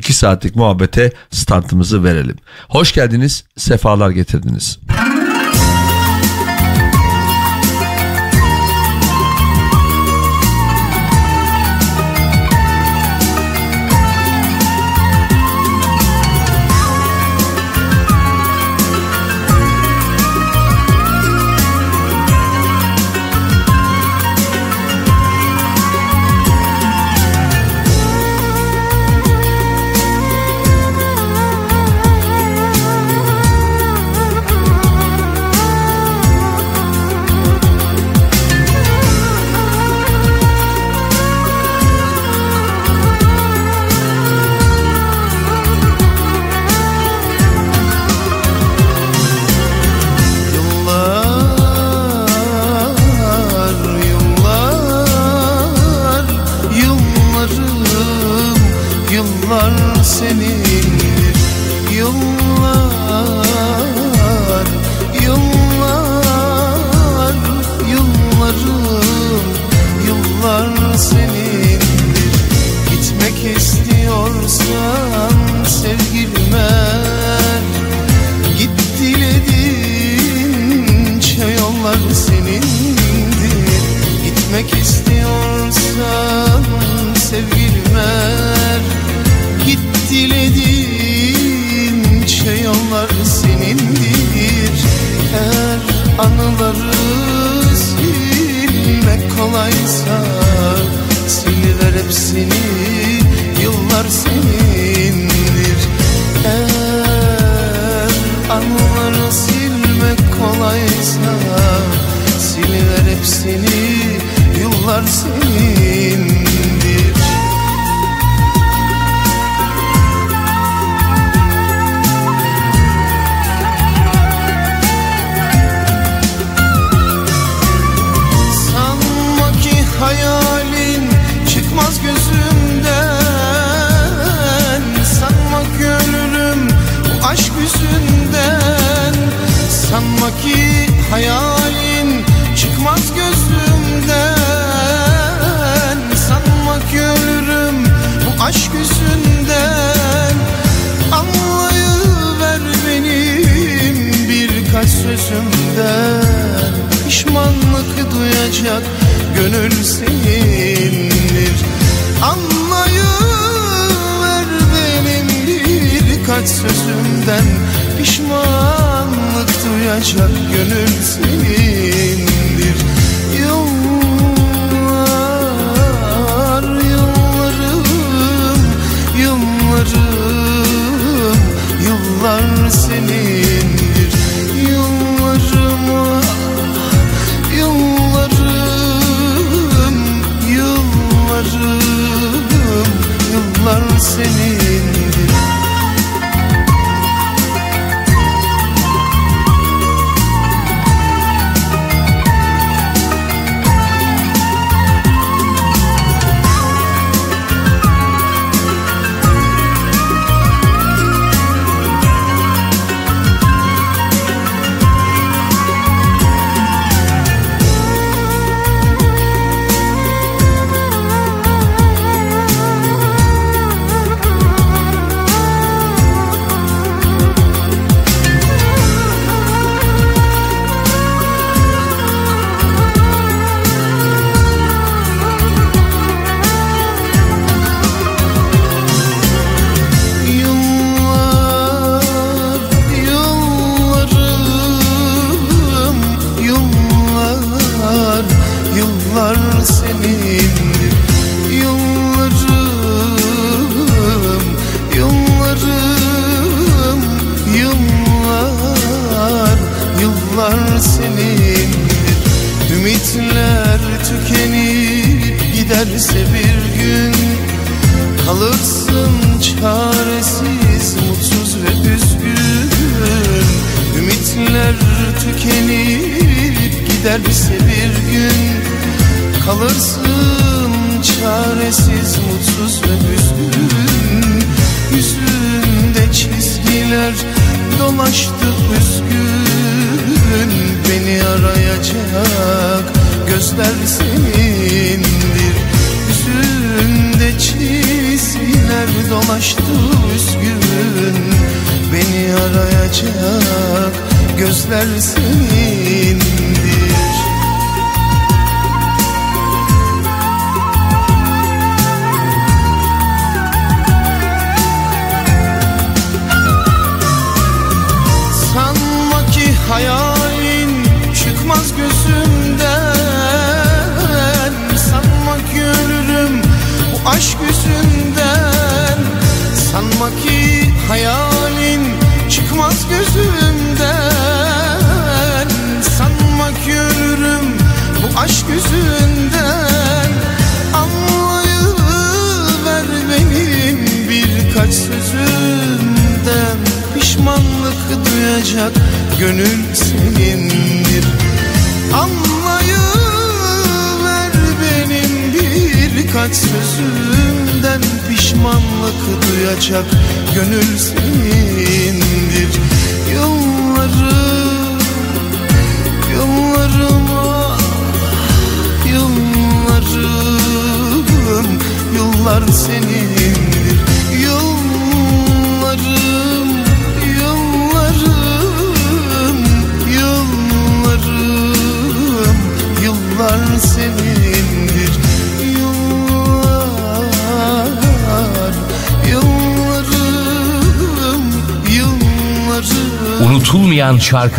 2 saatlik muhabbete startımızı verelim. Hoş geldiniz, sefalar getirdiniz.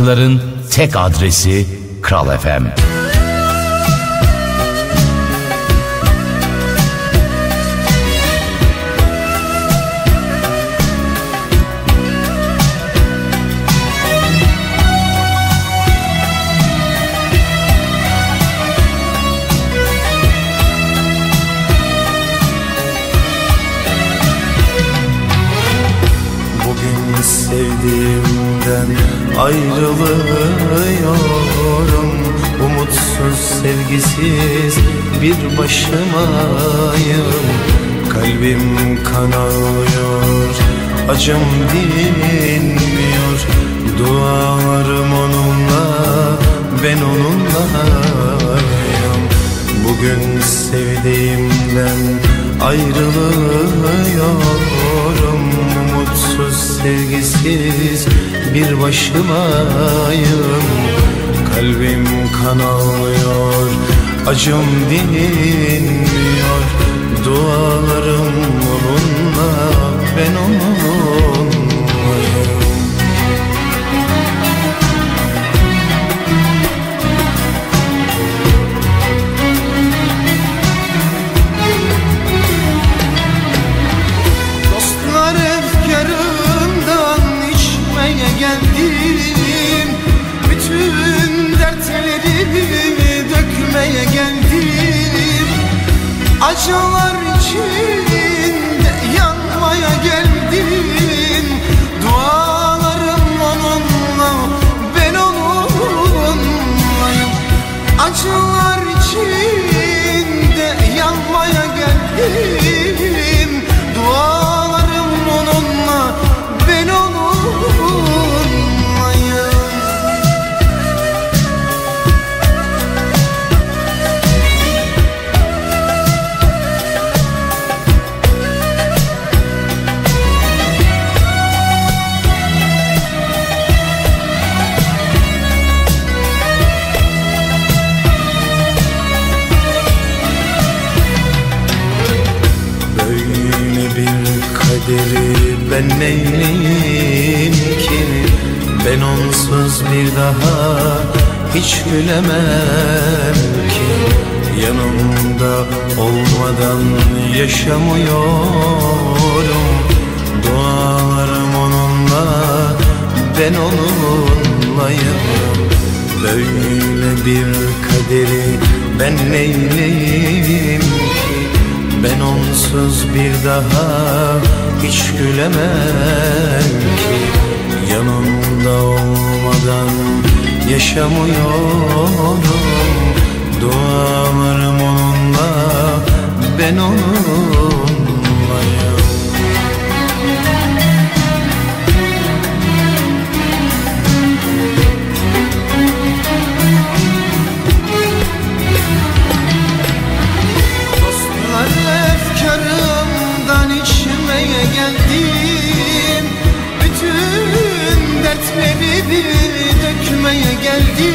Şarkıların tek adresi Kral FM. Ayrılıyorum. Umutsuz sevgisiz bir başımayım. Kalbim kanıyor acım dinmiyor. Dualarım onunla ben onunlayım Bugün sevdiğimden ayrılıyorum sevgisiz bir başımayım Kalbim kan ağlıyor acım dinmiyor Dualarım onunla ben onunlayım Acılar içinde yanmaya geldim Dualarım onunla ben onunlayım. Acılar içinde yanmaya geldim kaderi ben neyleyim ki? Ben onsuz bir daha hiç gülemem ki. Yanımda olmadan yaşamıyorum. Dualarım onunla ben onunlayım. Böyle bir kaderi ben neyleyim ki? Ben onsuz bir daha hiç gülemem ki. Yanımda olmadan yaşamıyorum Dualarım onunla ben onunlayım geldi.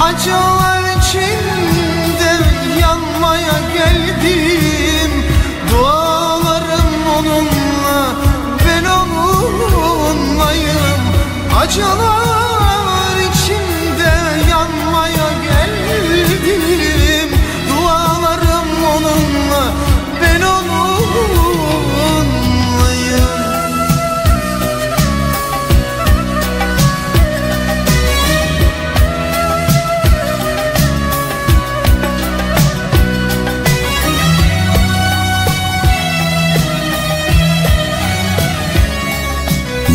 Acılar içinde yanmaya geldim. Dualarım onunla ben onunlayım. Acılar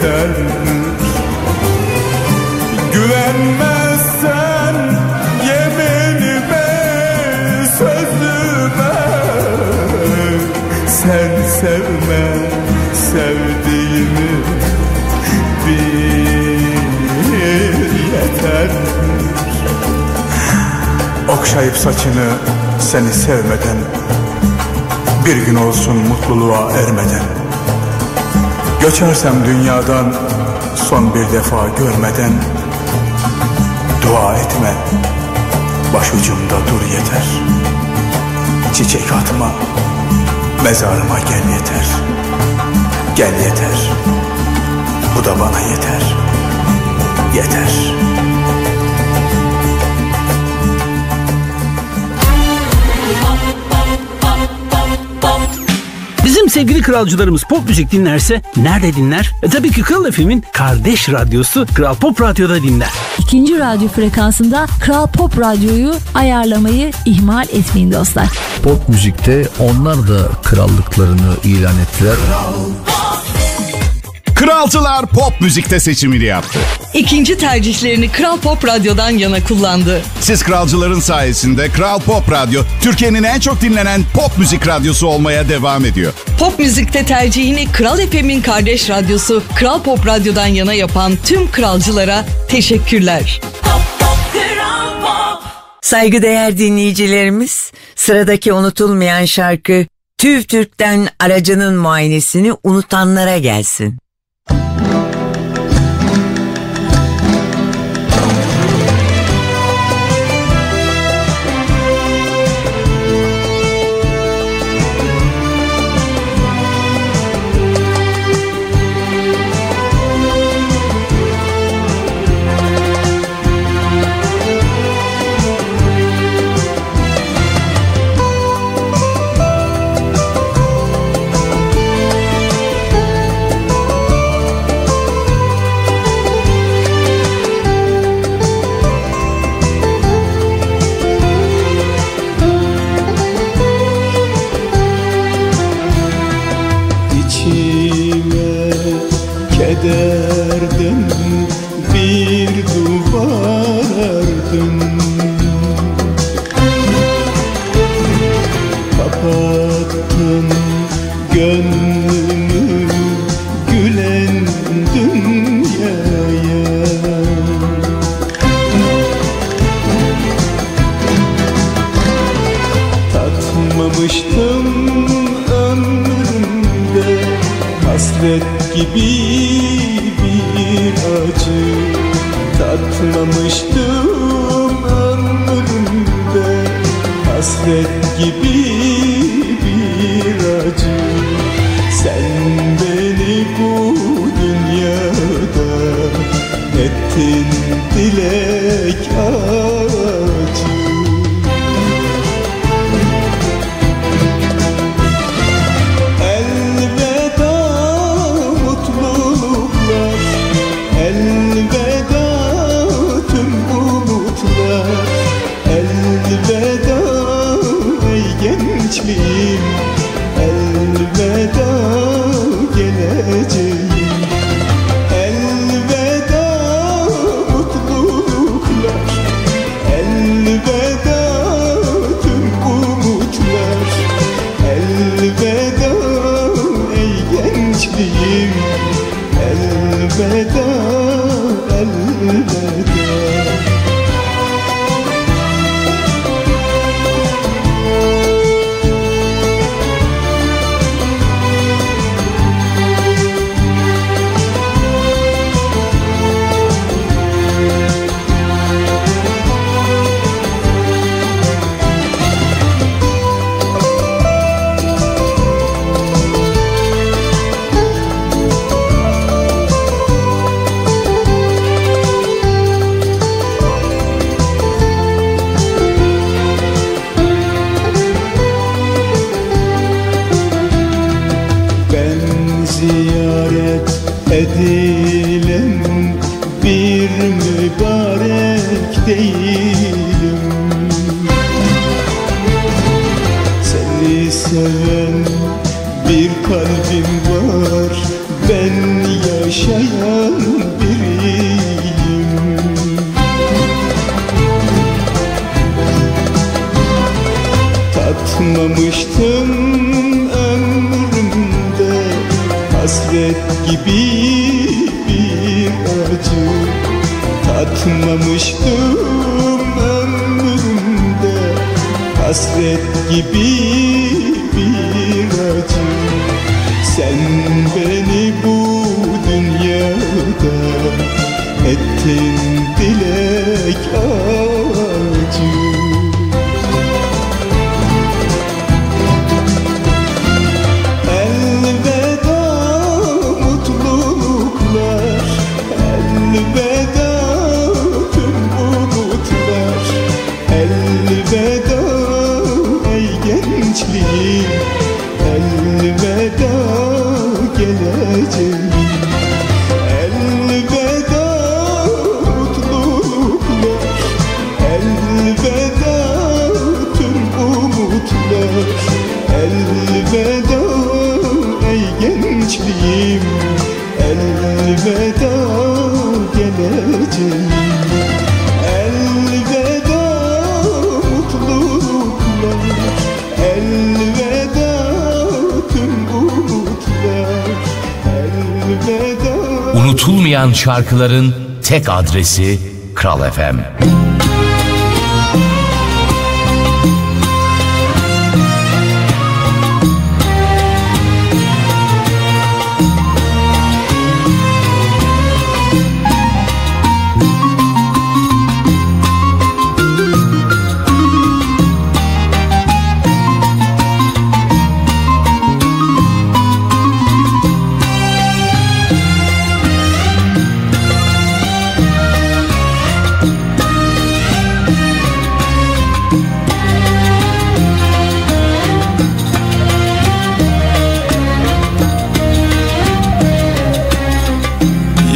yeter Güvenmezsen yeminime sözüme. Sen sevme sevdiğimi bil yeter Okşayıp saçını seni sevmeden Bir gün olsun mutluluğa ermeden Göçersem dünyadan son bir defa görmeden Dua etme. Başucumda dur yeter. Çiçek atma mezarıma gel yeter. Gel yeter. Bu da bana yeter. Yeter sevgili kralcılarımız pop müzik dinlerse nerede dinler? E tabii ki Kral FM'in kardeş radyosu Kral Pop Radyo'da dinler. İkinci radyo frekansında Kral Pop Radyo'yu ayarlamayı ihmal etmeyin dostlar. Pop müzikte onlar da krallıklarını ilan ettiler. Kralcılar pop müzikte seçimini yaptı. İkinci tercihlerini Kral Pop Radyo'dan yana kullandı. Siz kralcıların sayesinde Kral Pop Radyo Türkiye'nin en çok dinlenen pop müzik radyosu olmaya devam ediyor. Pop müzikte tercihini Kral FM'in kardeş radyosu Kral Pop Radyo'dan yana yapan tüm kralcılara teşekkürler. Saygıdeğer dinleyicilerimiz, sıradaki unutulmayan şarkı TÜV TÜRK'ten aracının muayenesini unutanlara gelsin. Şarkıların tek adresi Kral FM.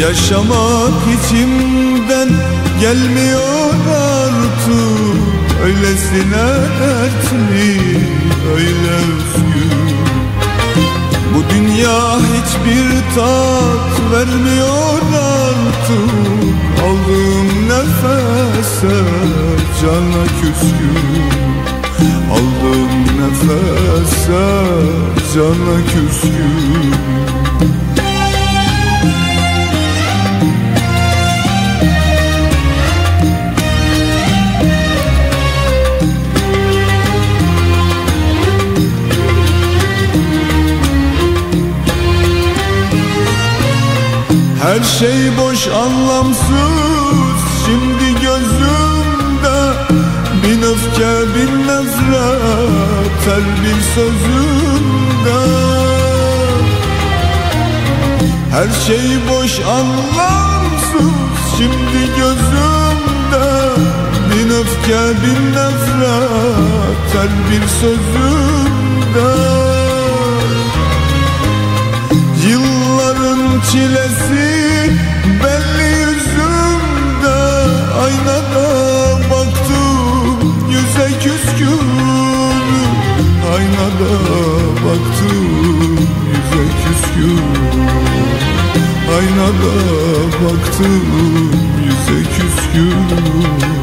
Yaşamak içimden gelmiyor artık. Öylesine dertli, öyle üzgün Bu dünya hiçbir tat vermiyor artık. Aldığım nefese cana küskün. Aldığım nefese cana küskün Her şey boş anlamsız. Şimdi gözümde Bin öfke bin nefret. Her bir sözümde. Her şey boş anlamsız. Şimdi gözümde Bin öfke bin nefret. Her bir sözümde. Yılların çilesi yüze küskün Aynada baktım yüze küskün. Aynada baktım yüze küskün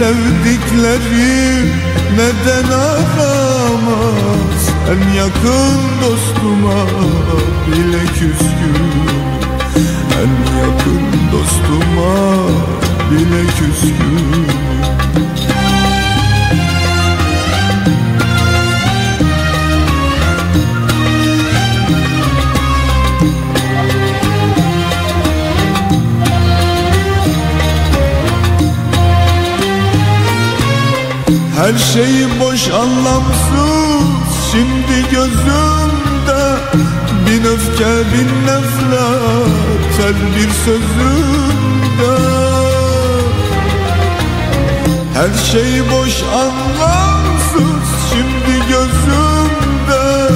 Nerede sevdiklerim neden aramaz? En yakın Her şey boş anlamsız. Şimdi gözümde Bin öfke bin nefret. Her bir sözümde. Her şey boş anlamsız. Şimdi gözümde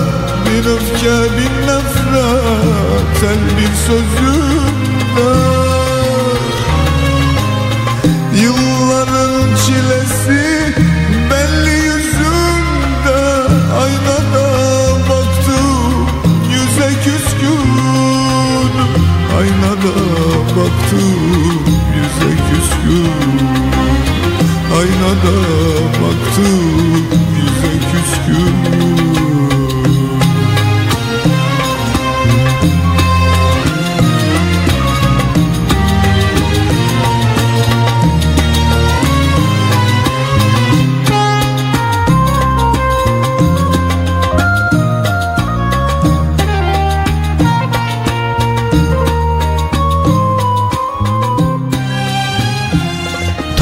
Bin öfke bin nefret. Her bir sözümde. Yılların çilesi baktım yüze küskün Aynada baktım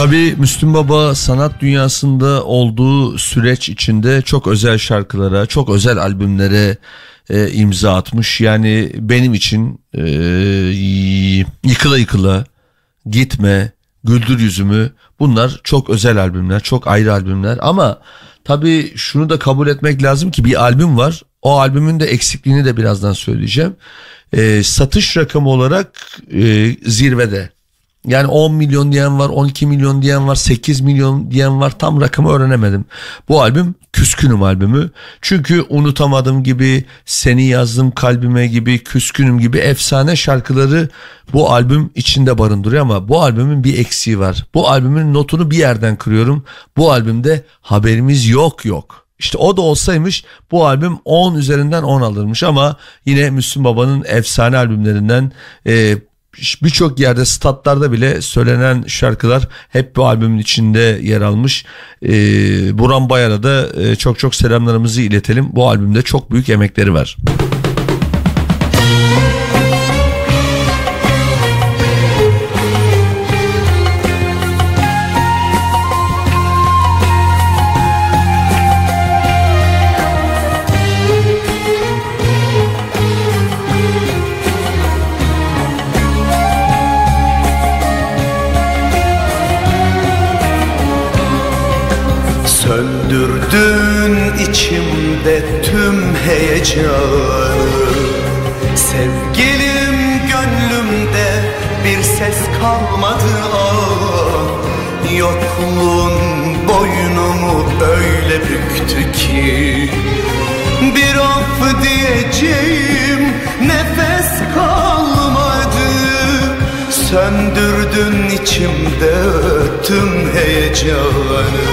Tabii Müslüm Baba sanat dünyasında olduğu süreç içinde çok özel şarkılara, çok özel albümlere e, imza atmış. Yani benim için e, yıkıla yıkıla, gitme, güldür yüzümü bunlar çok özel albümler, çok ayrı albümler ama tabii şunu da kabul etmek lazım ki bir albüm var. O albümün de eksikliğini de birazdan söyleyeceğim. E, satış rakamı olarak e, zirvede. Yani 10 milyon diyen var, 12 milyon diyen var, 8 milyon diyen var. Tam rakamı öğrenemedim. Bu albüm Küskünüm albümü. Çünkü unutamadım gibi, seni yazdım kalbime gibi, küskünüm gibi efsane şarkıları bu albüm içinde barındırıyor ama bu albümün bir eksiği var. Bu albümün notunu bir yerden kırıyorum. Bu albümde haberimiz yok yok. İşte o da olsaymış bu albüm 10 üzerinden 10 alırmış ama yine Müslüm Baba'nın efsane albümlerinden e, birçok yerde statlarda bile söylenen şarkılar hep bu albümün içinde yer almış. Ee, Buran Bayar'a da e, çok çok selamlarımızı iletelim. Bu albümde çok büyük emekleri var. İçimde tüm heyecanı.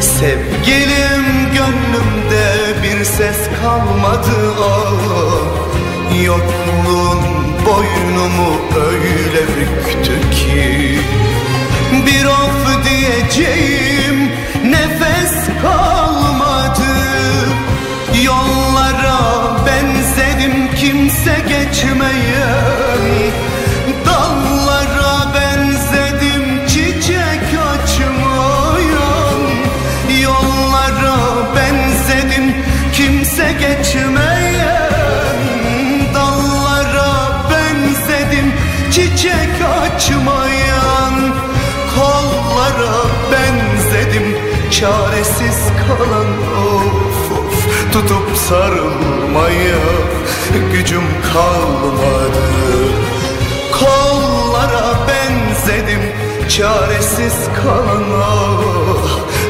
Sevgilim gönlümde bir ses kalmadı ah Yokluğun boynumu öyle büktü ki. Bir of diyeceğim sarılmaya gücüm kalmadı. Kollara benzedim çaresiz kalana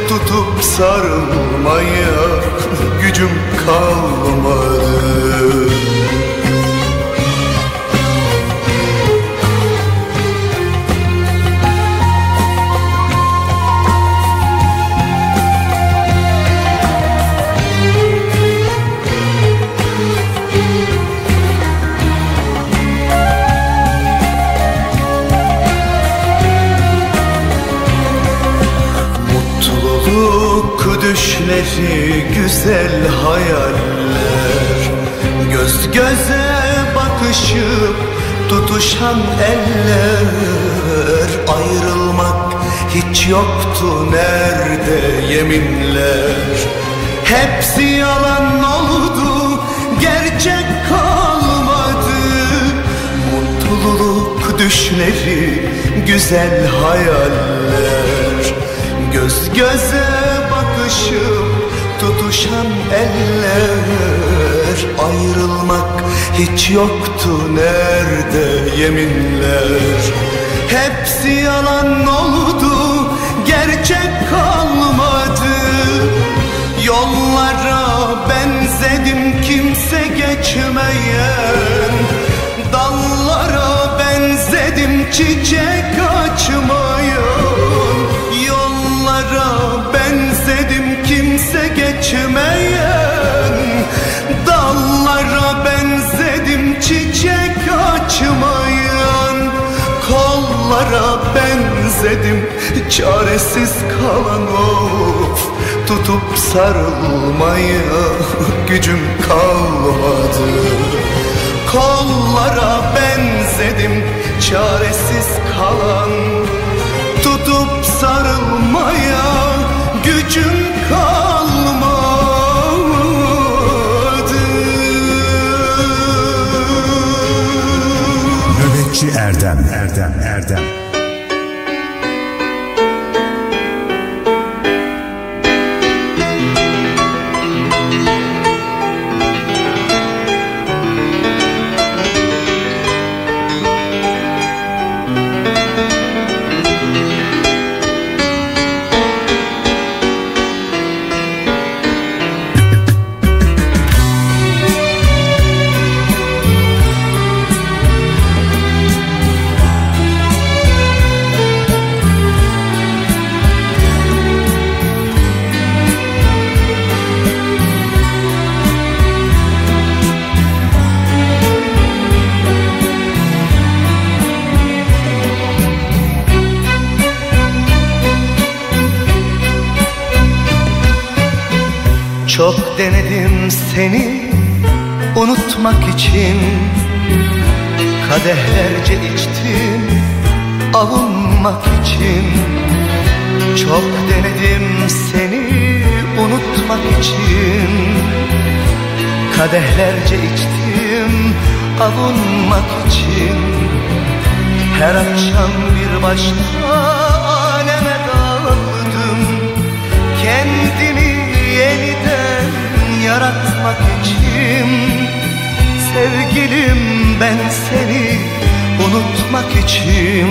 Tutup sarılmaya gücüm kalmadı düşleri güzel hayaller. Göz göze bakışıp tutuşan eller. Ayrılmak hiç yoktu nerede yeminler. Hepsi yalan oldu gerçek kalmadı. Mutluluk düşleri güzel hayaller. Göz göze bakışıp tutuşan eller Ayrılmak hiç yoktu nerede yeminler. Hepsi yalan oldu gerçek kalmadı Yollara benzedim kimse geçmeyen. Dallara benzedim çiçek açmayan geçmeyen Dallara benzedim çiçek açmayan Kollara benzedim çaresiz kalan of Tutup sarılmaya gücüm kalmadı. Kollara benzedim çaresiz kalan Tutup sarılmaya gücüm kalmadı Erdem. Erdem Erdem Çok denedim seni unutmak için. Kadehlerce içtim avunmak için. Çok denedim seni unutmak için. Kadehlerce içtim avunmak için. Her akşam bir başka yaratmak için. Sevgilim ben seni unutmak için.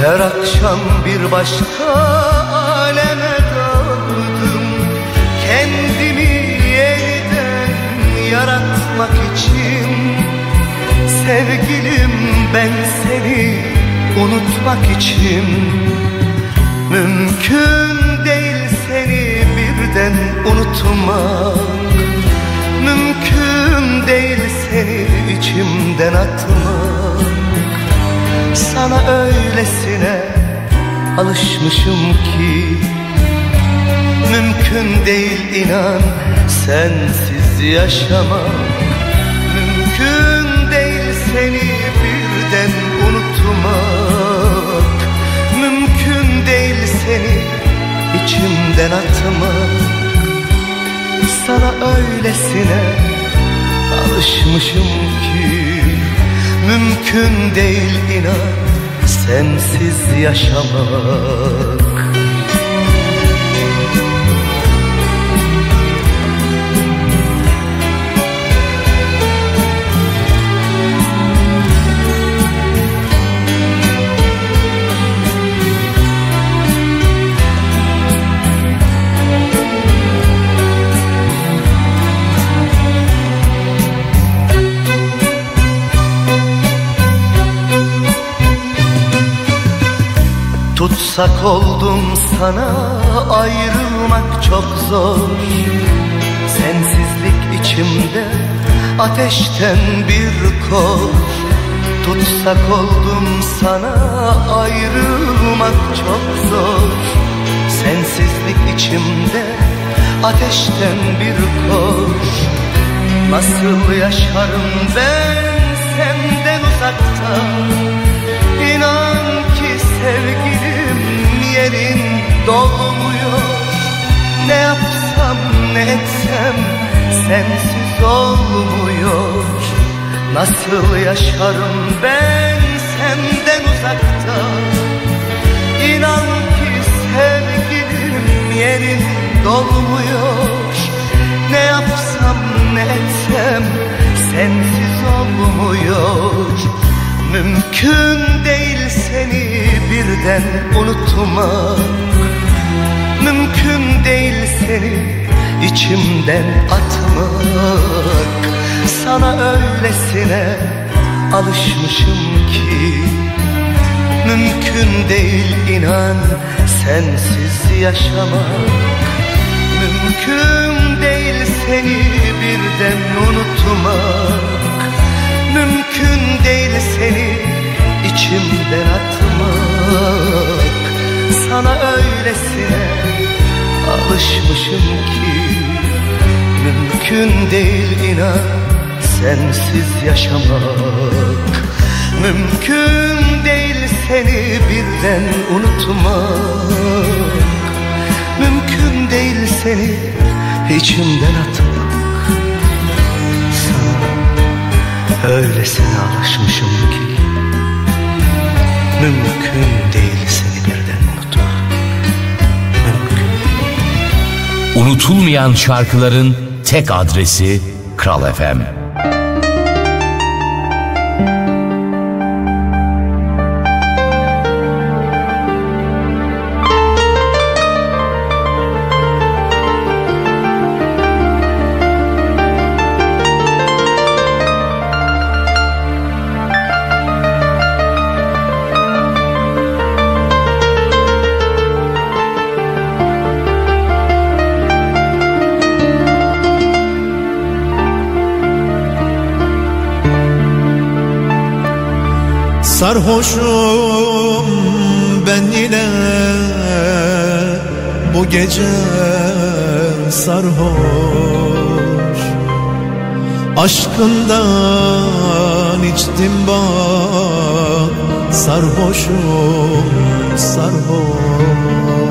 Her akşam bir başka aleme daldım. Kendimi yeniden yaratmak için. Sevgilim ben seni unutmak için. Mümkün birden unutmak. Mümkün değil seni içimden atmak. Sana öylesine alışmışım ki. Mümkün değil inan sensiz yaşamak. Mümkün değil seni birden unutmak. Mümkün değil seni içimden atmak Sana öylesine alışmışım ki Mümkün değil inan sensiz yaşamak Tutsak oldum sana ayrılmak çok zor. Sensizlik içimde ateşten bir kor. Tutsak oldum sana ayrılmak çok zor. Sensizlik içimde ateşten bir kor. Nasıl yaşarım ben senden uzakta? İnan ki sevgilim yerin dolmuyor. Ne yapsam ne etsem sensiz olmuyor. Nasıl yaşarım ben senden uzakta? İnan ki sevgilim yerin dolmuyor. Ne yapsam ne etsem sensiz olmuyor. Mümkün değil seni birden unutmak Mümkün değil seni içimden atmak. Sana öylesine alışmışım ki Mümkün değil inan sensiz yaşamak. Mümkün değil seni birden unutmak. Mümkün değil seni içimden atmak. Sana öylesine alışmışım ki Mümkün değil inan sensiz yaşamak. Mümkün değil seni birden unutmak. Mümkün değil seni içimden atmak. Sana öylesine alışmışım ki Mümkün değil seni birden unutmak Unutulmayan şarkıların tek adresi Kral FM. Sarhoşum ben yine bu gece sarhoş. Aşkından içtim bak sarhoşum sarhoş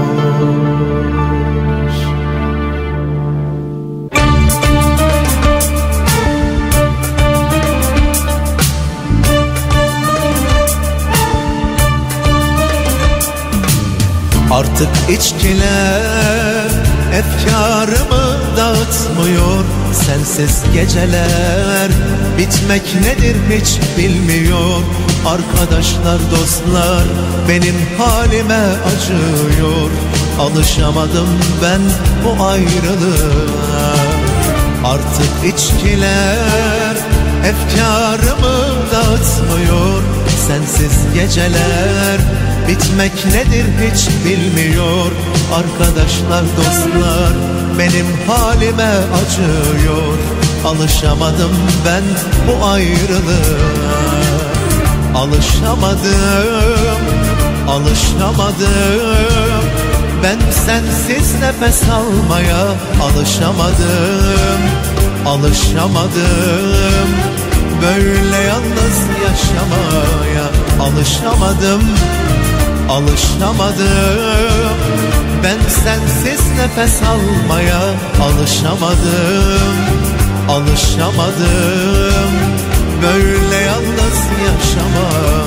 Artık içkiler efkarımı dağıtmıyor. Sensiz geceler bitmek nedir hiç bilmiyor. Arkadaşlar dostlar benim halime acıyor. Alışamadım ben bu ayrılığa. Artık içkiler efkarımı dağıtmıyor. Sensiz geceler bitmek nedir hiç bilmiyor. Arkadaşlar dostlar benim halime acıyor. Alışamadım ben bu ayrılığa. Alışamadım, alışamadım. Ben sensiz nefes almaya alışamadım. Alışamadım. Böyle yalnız yaşamaya alışamadım Alışamadım. Ben sensiz nefes almaya alışamadım. Alışamadım. Böyle yalnız yaşamaya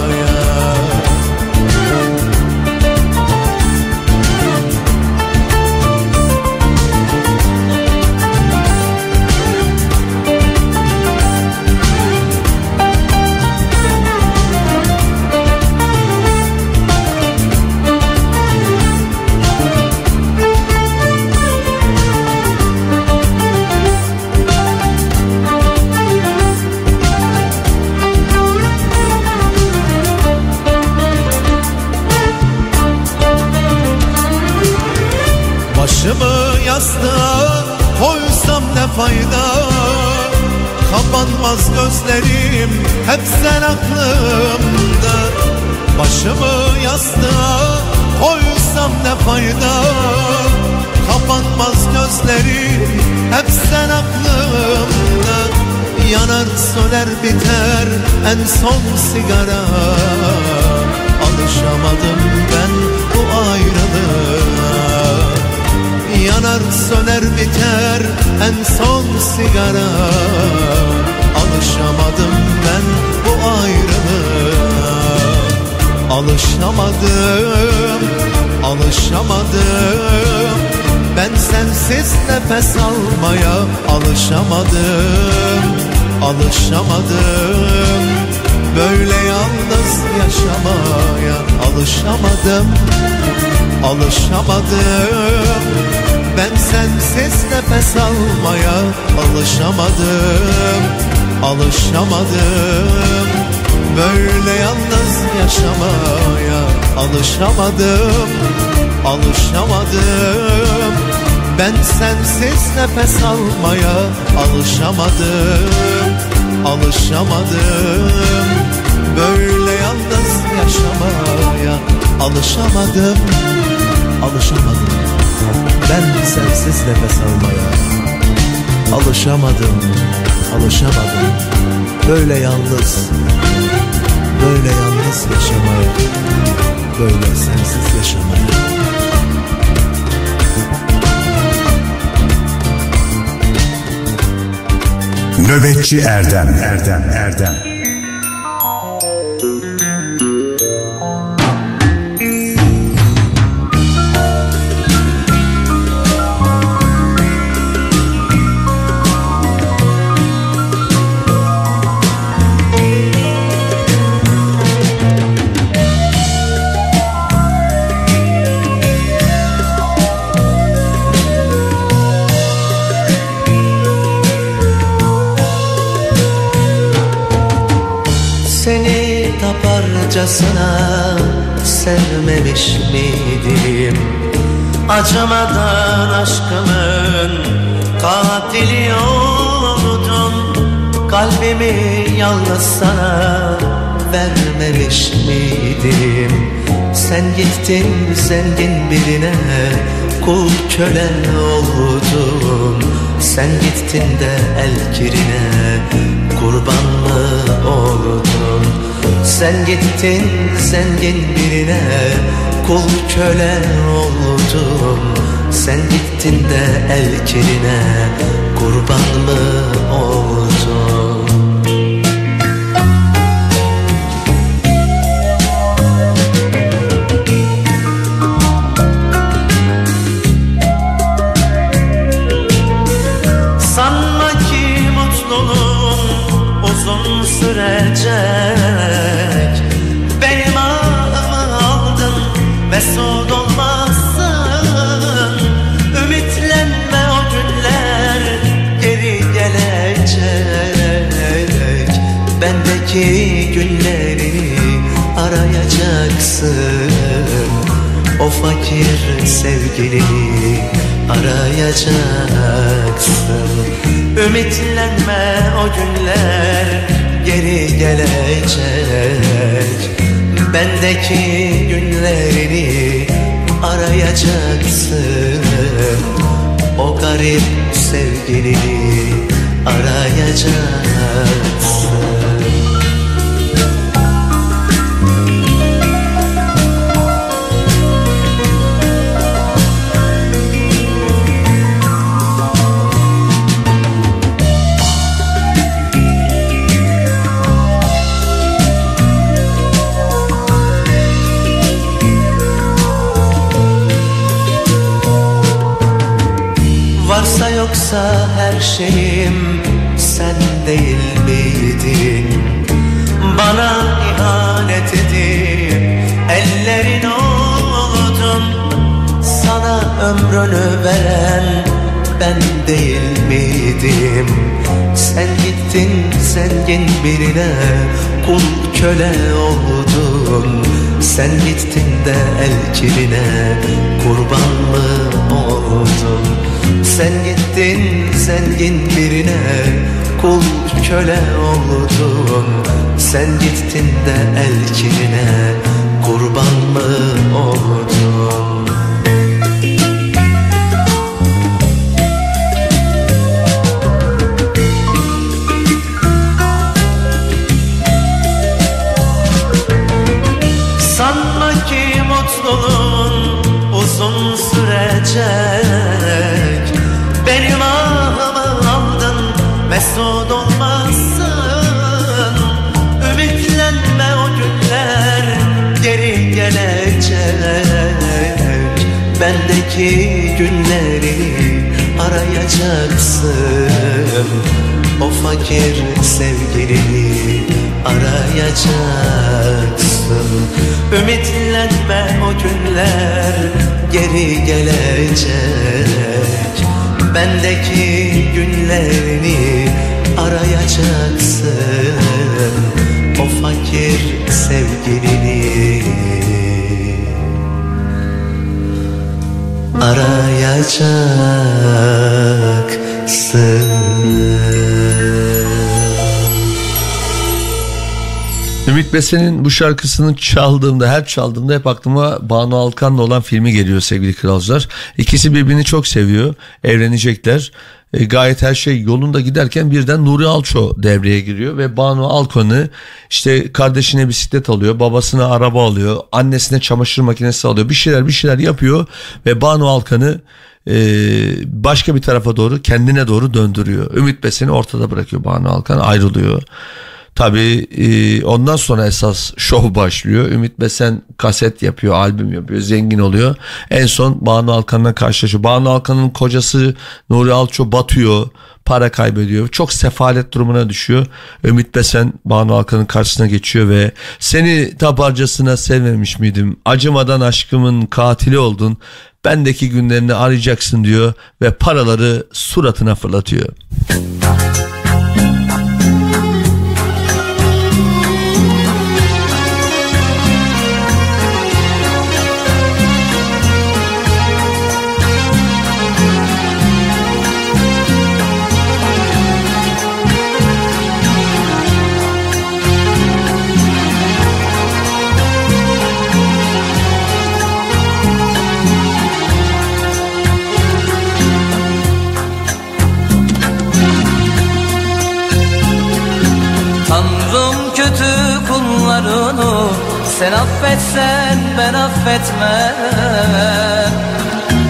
fayda. Kapanmaz gözlerim hep sen aklımda. Başımı yastığa koysam ne fayda? Kapanmaz gözlerim hep sen aklımda. Yanar söner biter en son sigara. Alışamadım ben ben son sigara. Alışamadım ben bu ayrılığa. Alışamadım, alışamadım. Ben sensiz nefes almaya alışamadım Alışamadım. Böyle yalnız yaşamaya alışamadım Alışamadım Ben sensiz nefes almaya alışamadım Alışamadım. Böyle yalnız yaşamaya alışamadım Alışamadım. Ben sensiz nefes almaya alışamadım Alışamadım. Böyle yalnız yaşamaya alışamadım Alışamadım Ben sensiz nefes almaya Alışamadım Alışamadım. Böyle yalnız Böyle yalnız yaşamaya Böyle sensiz yaşamaya. Nöbetçi Erdem. Erdem Erdem taparcasına sevmemiş miydim? Acımadan aşkımın katili oldun Kalbimi yalnız sana vermemiş miydim? Sen gittin zengin birine kul köle oldun Sen gittin de el kirine kurban mı oldun Sen gittin zengin birine. Kul köle oldun Sen gittin de el kirine kurban mı oldun Sanma ki mutluluğun uzun sürecek Bendeki günleri arayacaksın. O fakir sevgilini arayacaksın. Ümitlenme o günler geri gelecek. Bendeki günlerini arayacaksın. O garip sevgilini arayacaksın ömrünü veren ben değil miydim? Sen gittin zengin birine kul köle oldun Sen gittin de el kirine kurban oldun? Sen gittin zengin birine kul köle oldun Sen gittin de el kirine kurban oldun? Fakir sevgilini arayacaksın. Ümitlenme o günler geri gelecek. Bendeki günlerini arayacaksın. O fakir sevgilini arayacaksın Ümit Besen'in bu şarkısını çaldığımda, her çaldığımda hep aklıma Banu Alkan'la olan filmi geliyor sevgili kralcılar. İkisi birbirini çok seviyor, evlenecekler. E, gayet her şey yolunda giderken birden Nuri Alço devreye giriyor ve Banu Alkan'ı işte kardeşine bisiklet alıyor, babasına araba alıyor, annesine çamaşır makinesi alıyor, bir şeyler bir şeyler yapıyor ve Banu Alkan'ı e, başka bir tarafa doğru kendine doğru döndürüyor. Ümit Besen'i ortada bırakıyor Banu Alkan ayrılıyor. Tabii e, ondan sonra esas şov başlıyor. Ümit Besen kaset yapıyor, albüm yapıyor, zengin oluyor. En son Banu Alkan'la karşılaşıyor. Banu Alkan'ın kocası Nuri Alço batıyor, para kaybediyor. Çok sefalet durumuna düşüyor. Ümit Besen Banu Alkan'ın karşısına geçiyor ve seni tabarcasına sevmemiş miydim? Acımadan aşkımın katili oldun. Bendeki günlerini arayacaksın diyor ve paraları suratına fırlatıyor. Affetsen ben affetmem.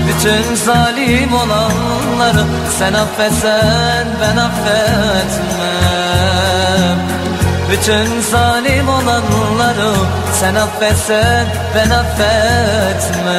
Bütün zalim olanları sen affetsen ben affetmem. Bütün zalim olanları sen affetsen ben affetmem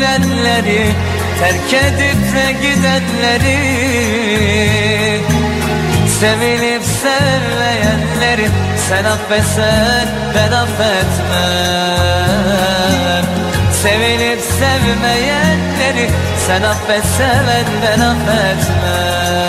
da gülenleri Terk edip de gidenleri Sevilip sevmeyenleri Sen affetsen ben affetmem. Sevilip sevmeyenleri Sen affetsen ben affetmem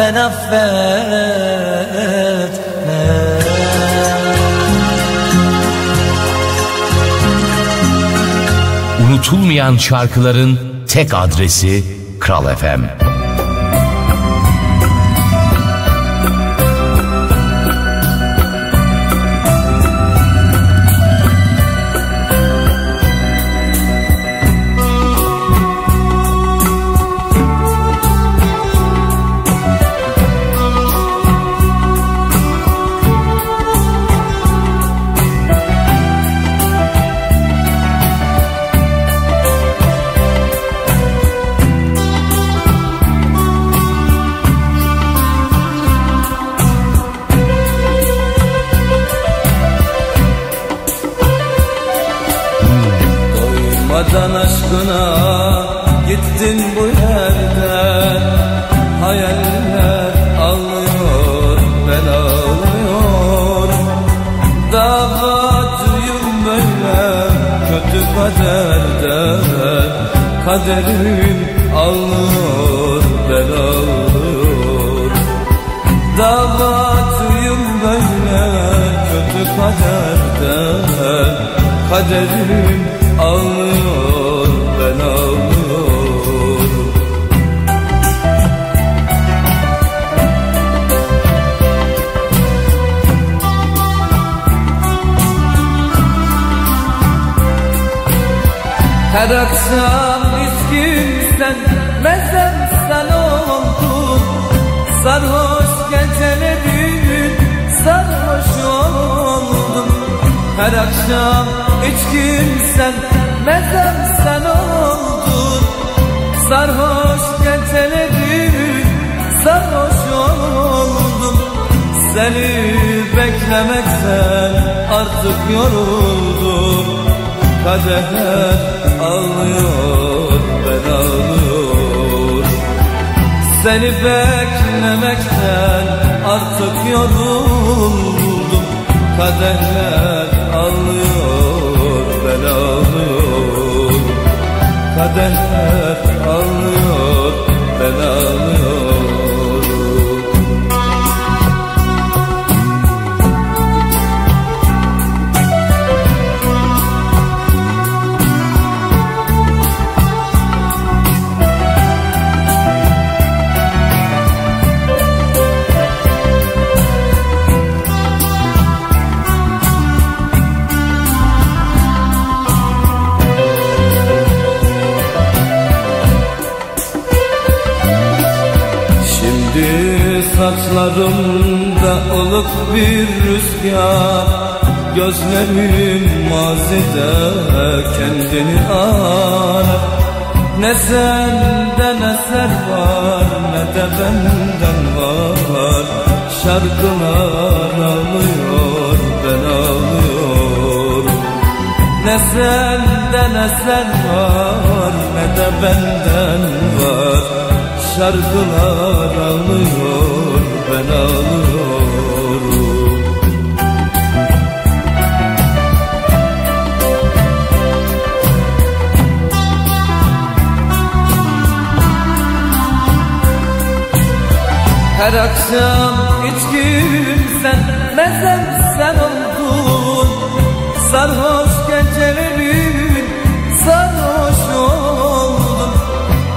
ben affetmem Unutulmayan şarkıların tek adresi Kral FM. Gittin Her akşam içkim sen mezem sen oldun Sarhoş gecelerin sarhoş oldum. Her akşam içkim sen mezem sen oldun Sarhoş gecelerin sarhoş oldum. Seni beklemekten artık yoruldum Kaderler ağlıyor ben ağlıyorum Seni beklemekten artık yoruldum. Kaderler ağlıyor ben ağlıyorum Kaderler ağlıyor Gözlerim mazide kendini arar. Ne senden eser var ne de benden var. Şarkılar ağlıyor ben ağlıyorum. Ne senden eser var ne de benden var. Şarkılar ağlıyor ben ağlıyorum Her akşam içkim sen mezem sen oldun. Sarhoş gecelerin sarhoş oldum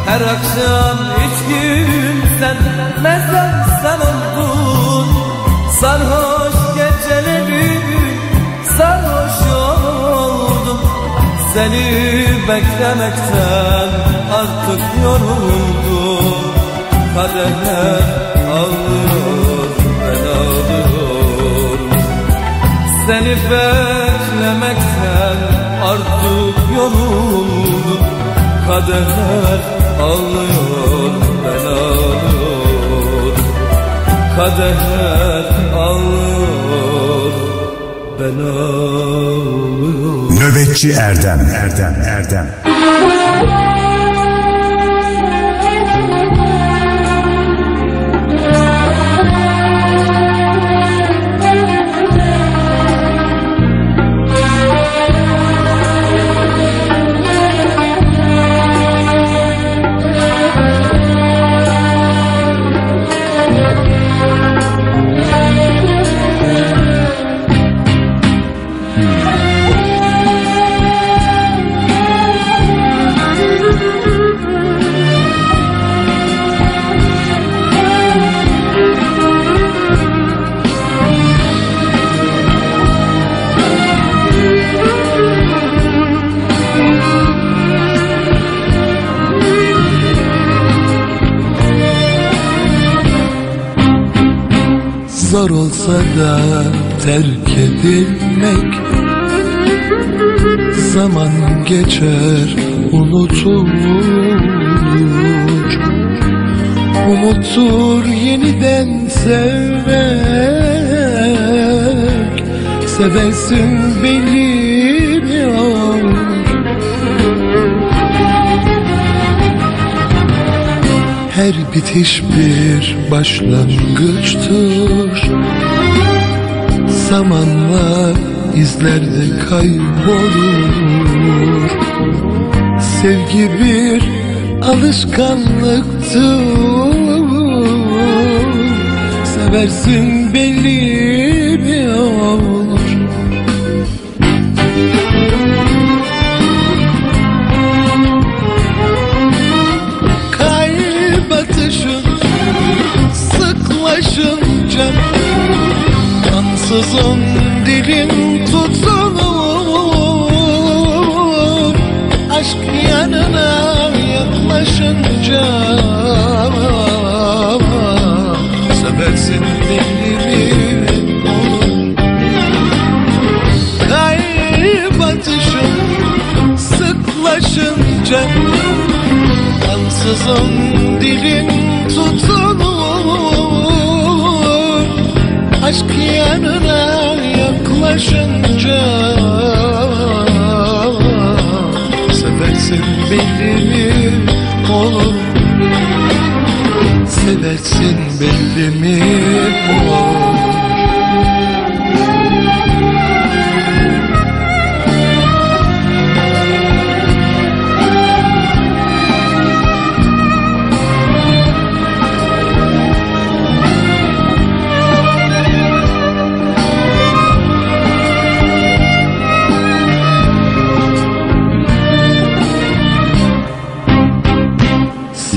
Her akşam içkim sen mezem sen oldun. Sarhoş gecelerin sarhoş oldum Seni beklemekten artık yoruldum Kaderler ağlıyor ben ağlıyorum Seni beklemekten artık yoruldum. Kaderler ağlıyor ben ağlıyorum Kaderler ağlıyor ben ağlıyorum Nöbetçi Erdem Erdem Erdem olsa da terk edilmek. Zaman geçer unutulur Umuttur yeniden sevmek. Seversin bilmiyor Her bitiş bir başlangıçtır Zamanla izlerde kaybolur. Sevgi bir alışkanlıktır. Seversin belli Ansızın dilim tutulur Aşk yanına yaklaşınca. Seversin belli mi olur. Kalp atışın sıklaşınca. Ansızın dilin tutulur yaklaşınca Seversin belli mi olur Seversin belli mi olur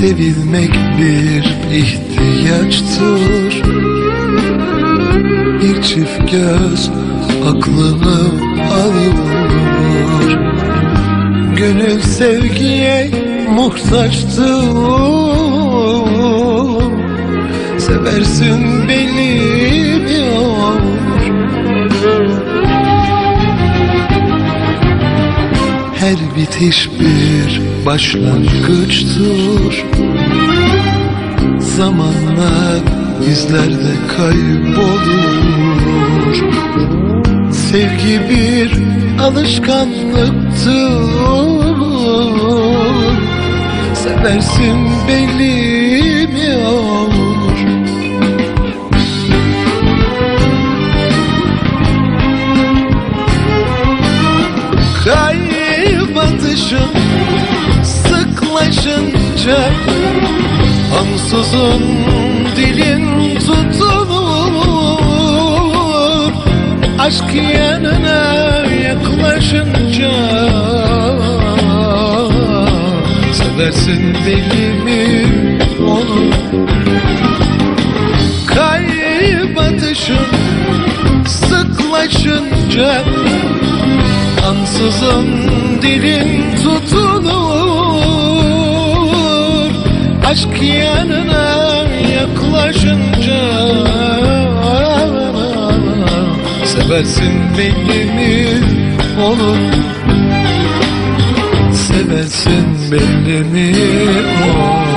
Sevilmek bir ihtiyaçtır. Bir çift göz aklını alır Gönül sevgiye muhtaçtır. Seversin beni olur Her bitiş bir başlangıçtır Zamanla izlerde kaybolur. Sevgi bir alışkanlıktır. Seversin belli mi olur? Kalp atışın sıklaşınca Ansızın dilin tutulur. Aşk yanına yaklaşınca Seversin deli mi olur Kalp sıklaşınca Ansızın dilin tutulur Aşk yanına yaklaşınca Seversin beni mi olur Seversin beni mi olur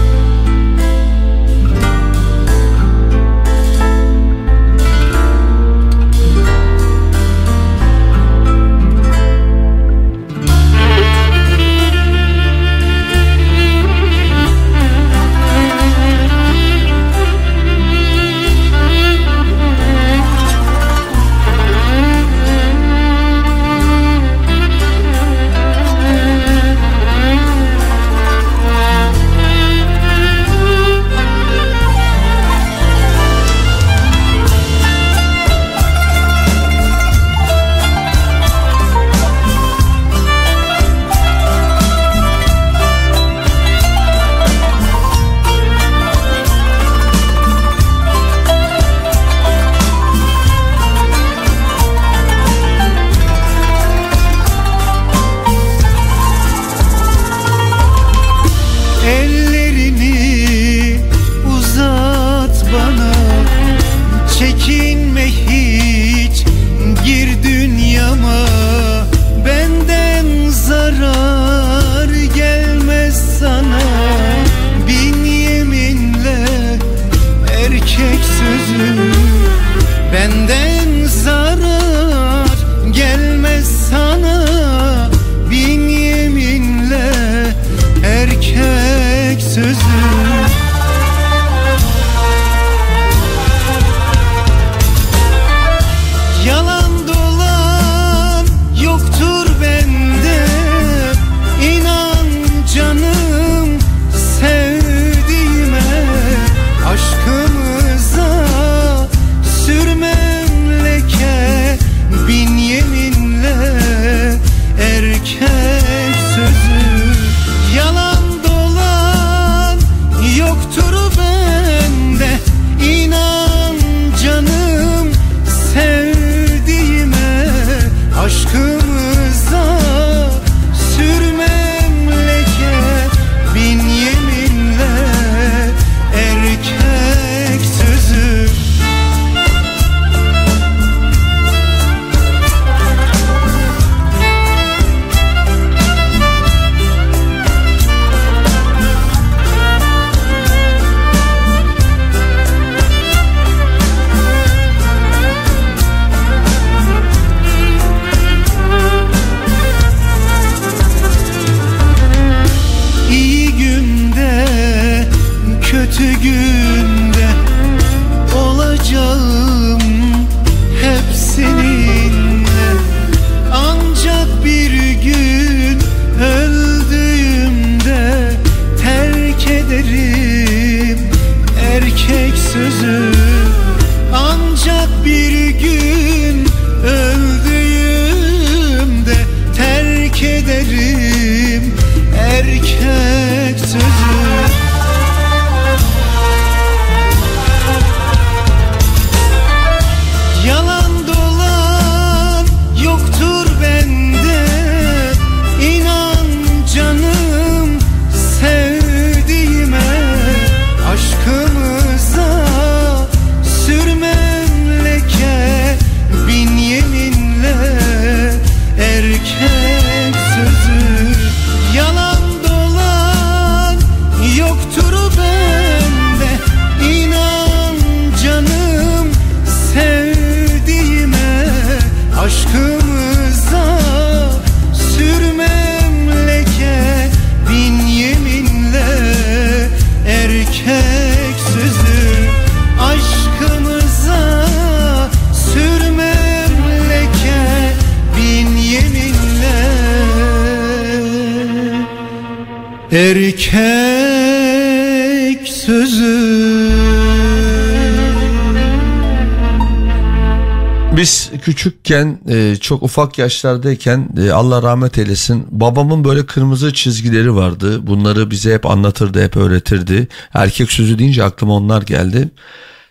Küçükken e, çok ufak yaşlardayken e, Allah rahmet eylesin babamın böyle kırmızı çizgileri vardı. Bunları bize hep anlatırdı hep öğretirdi. Erkek sözü deyince aklıma onlar geldi.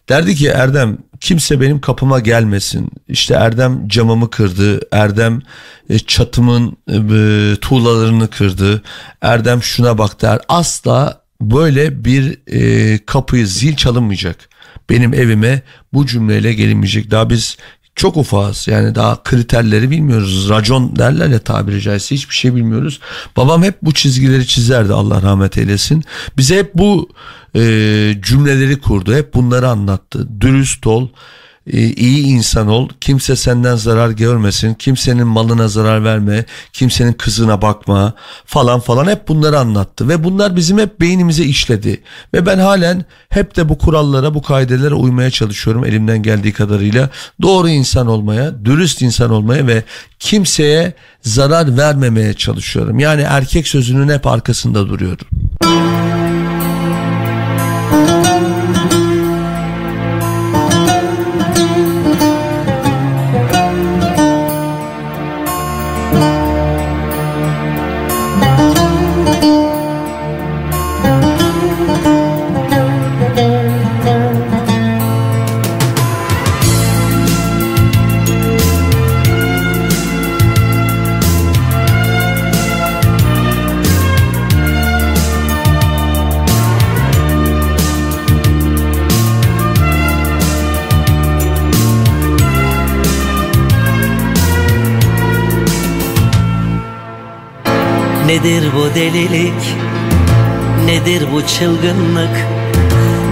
Derdi ki Erdem kimse benim kapıma gelmesin. İşte Erdem camımı kırdı. Erdem e, çatımın e, tuğlalarını kırdı. Erdem şuna bak der. Asla böyle bir e, kapıyı zil çalınmayacak. Benim evime bu cümleyle gelinmeyecek. Daha biz çok ufağız yani daha kriterleri bilmiyoruz. Racon derler ya tabiri caizse hiçbir şey bilmiyoruz. Babam hep bu çizgileri çizerdi Allah rahmet eylesin. Bize hep bu e, cümleleri kurdu. Hep bunları anlattı. Dürüst ol, iyi insan ol. Kimse senden zarar görmesin. Kimsenin malına zarar verme. Kimsenin kızına bakma falan falan hep bunları anlattı. Ve bunlar bizim hep beynimize işledi. Ve ben halen hep de bu kurallara, bu kaidelere uymaya çalışıyorum elimden geldiği kadarıyla. Doğru insan olmaya, dürüst insan olmaya ve kimseye zarar vermemeye çalışıyorum. Yani erkek sözünün hep arkasında duruyorum. Nedir bu delilik? Nedir bu çılgınlık?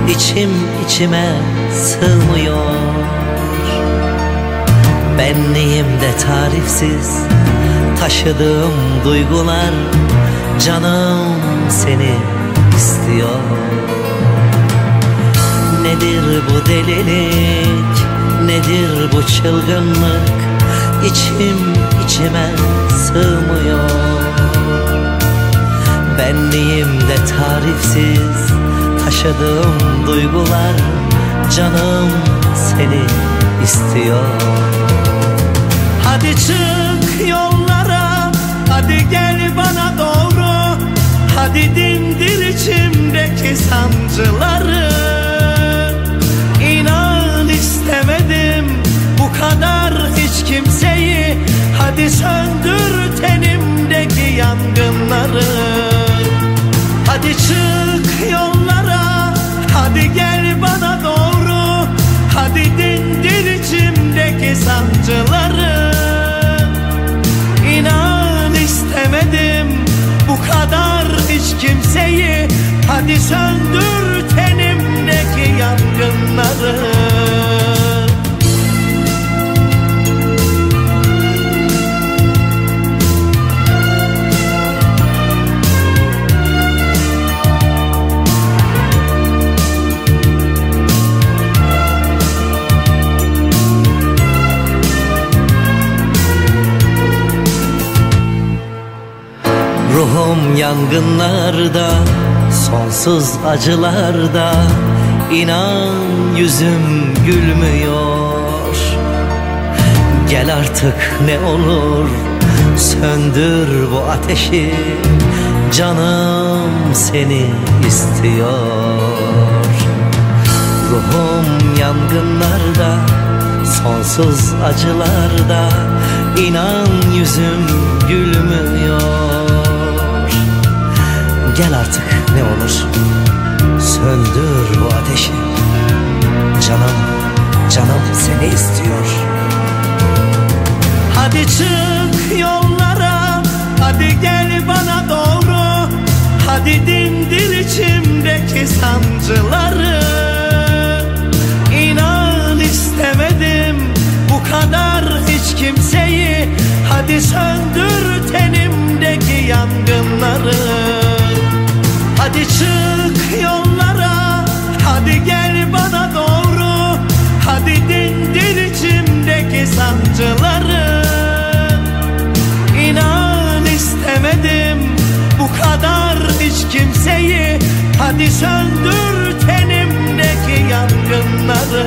İçim içime sığmıyor. Benliğimde tarifsiz? Taşıdığım duygular Canım seni istiyor. Nedir bu delilik? Nedir bu çılgınlık? İçim içime sığmıyor Benliğimde tarifsiz taşıdığım duygular Canım seni istiyor. Hadi çık yollara Hadi gel bana doğru. Hadi dindir içimdeki sancıları. İnan istemedim bu kadar hiç kimseyi. Hadi söndür tenimdeki yangınları Hadi çık yollara Hadi gel bana doğru. Hadi dindir içimdeki sancıları. İnan istemedim bu kadar hiç kimseyi. Hadi söndür tenimdeki yangınları Ruhum yangınlarda Sonsuz acılarda. İnan yüzüm gülmüyor. Gel artık ne olur Söndür bu ateşi. Canım seni istiyor. Ruhum yangınlarda Sonsuz acılarda. İnan yüzüm gülmüyor Gel artık ne olur. Söndür bu ateşi. Canım, canım seni istiyor. Hadi çık yollara Hadi gel bana doğru. Hadi dindir içimdeki sancıları. İnan istemedim bu kadar hiç kimseyi. Hadi söndür tenimdeki yangınları Hadi çık yollara Hadi gel bana doğru. Hadi dindir içimdeki sancıları. İnan istemedim Bu kadar hiç kimseyi. Hadi söndür tenimdeki yangınları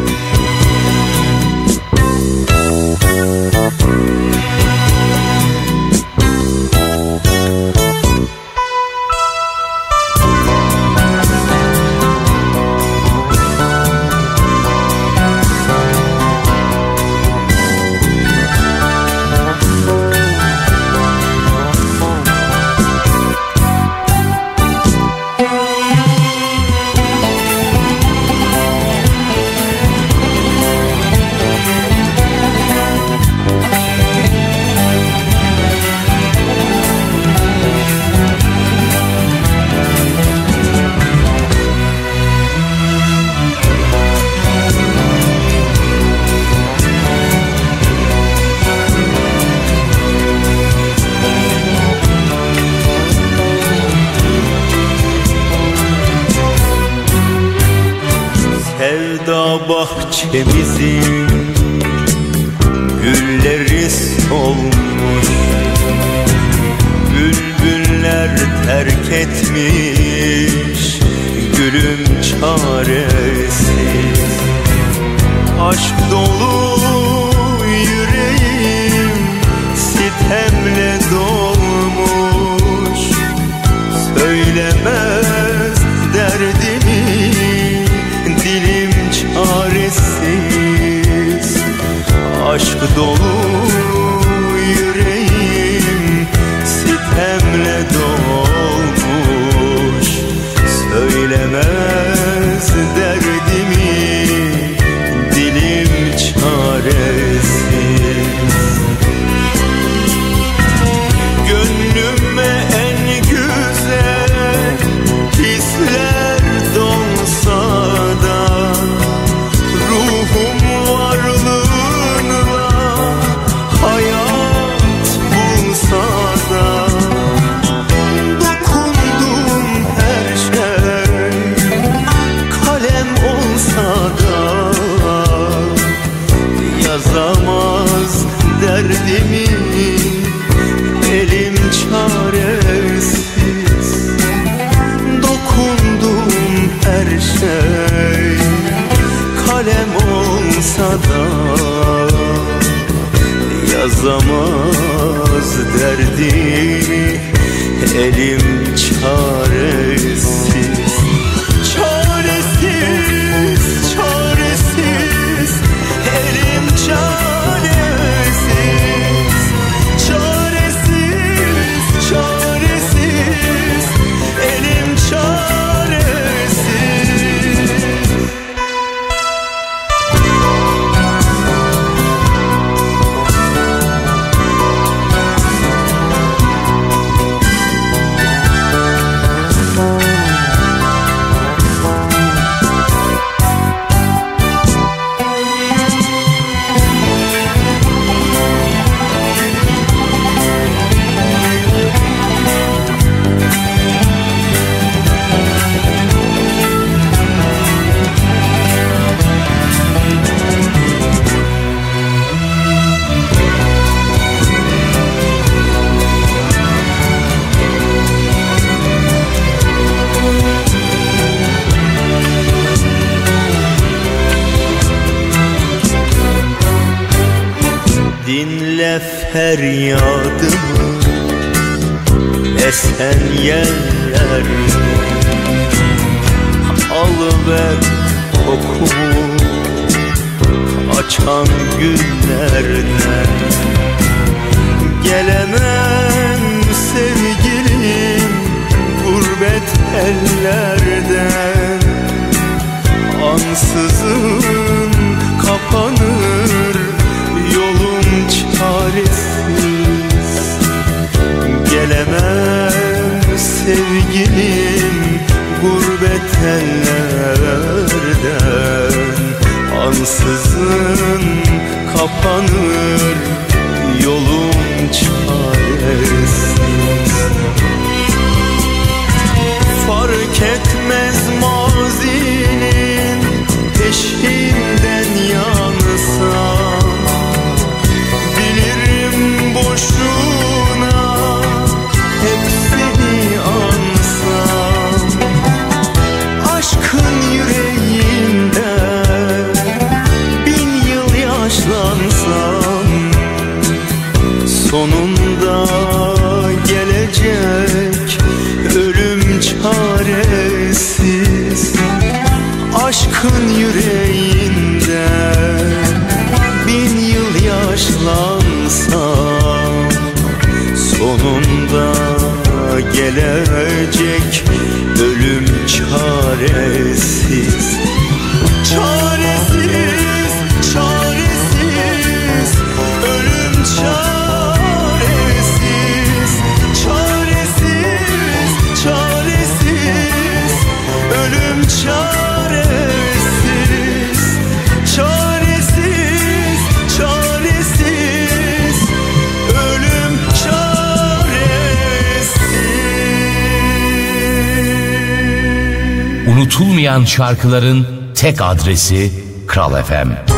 MC Şarkıların tek adresi Kral FM.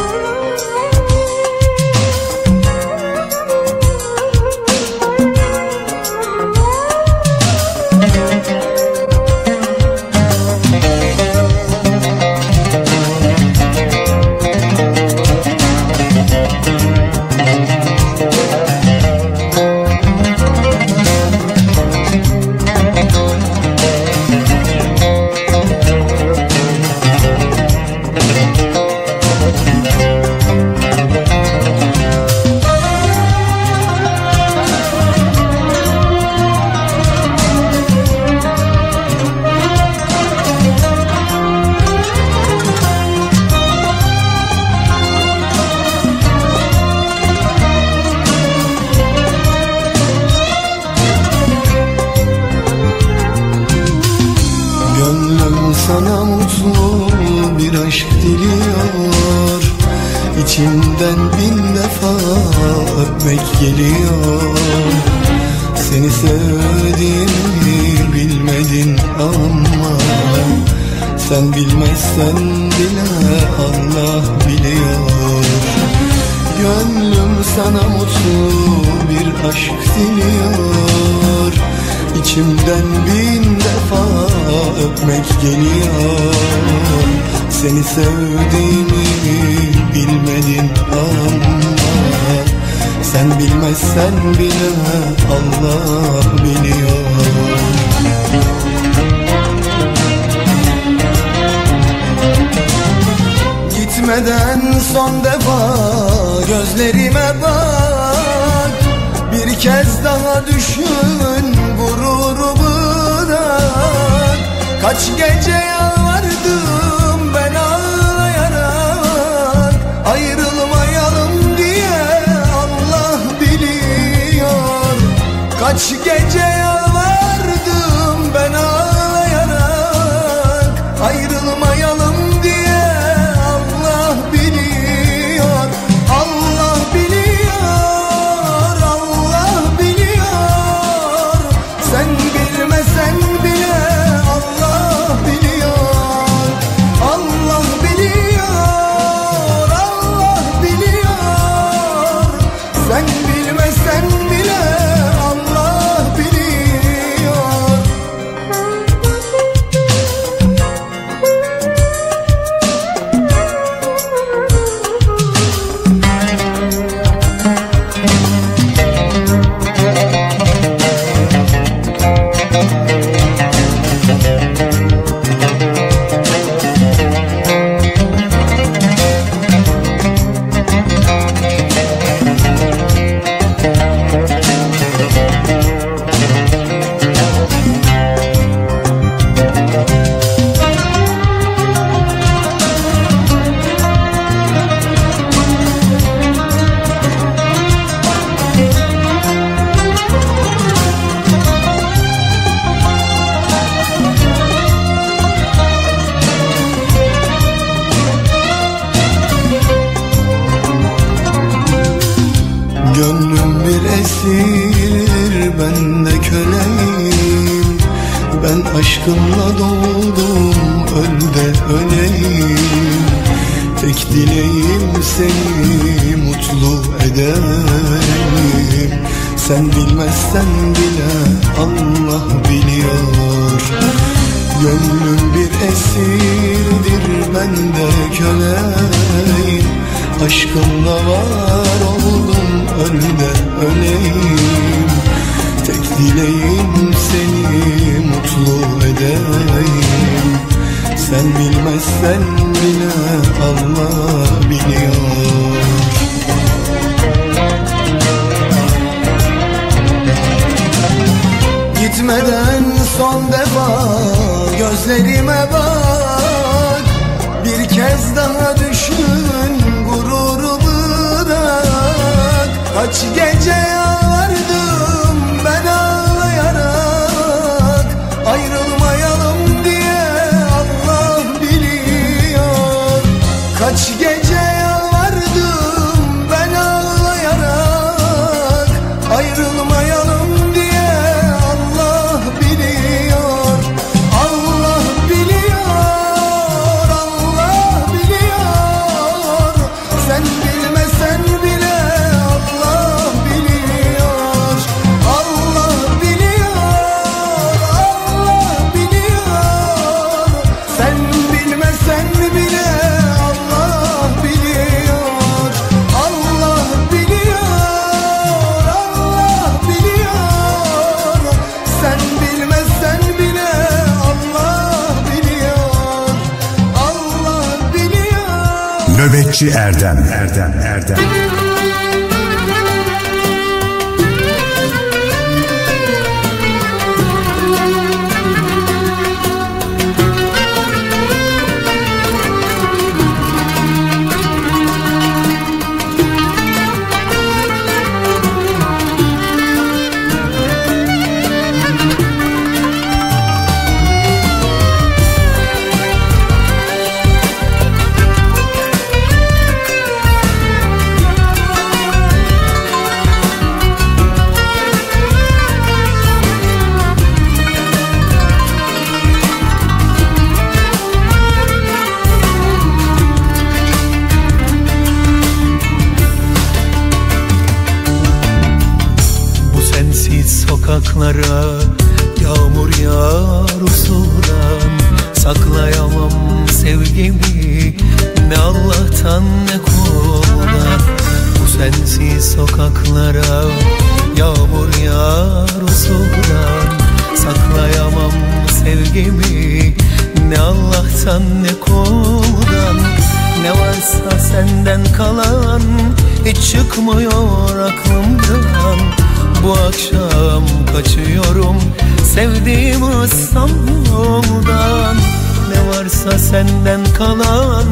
senden kalan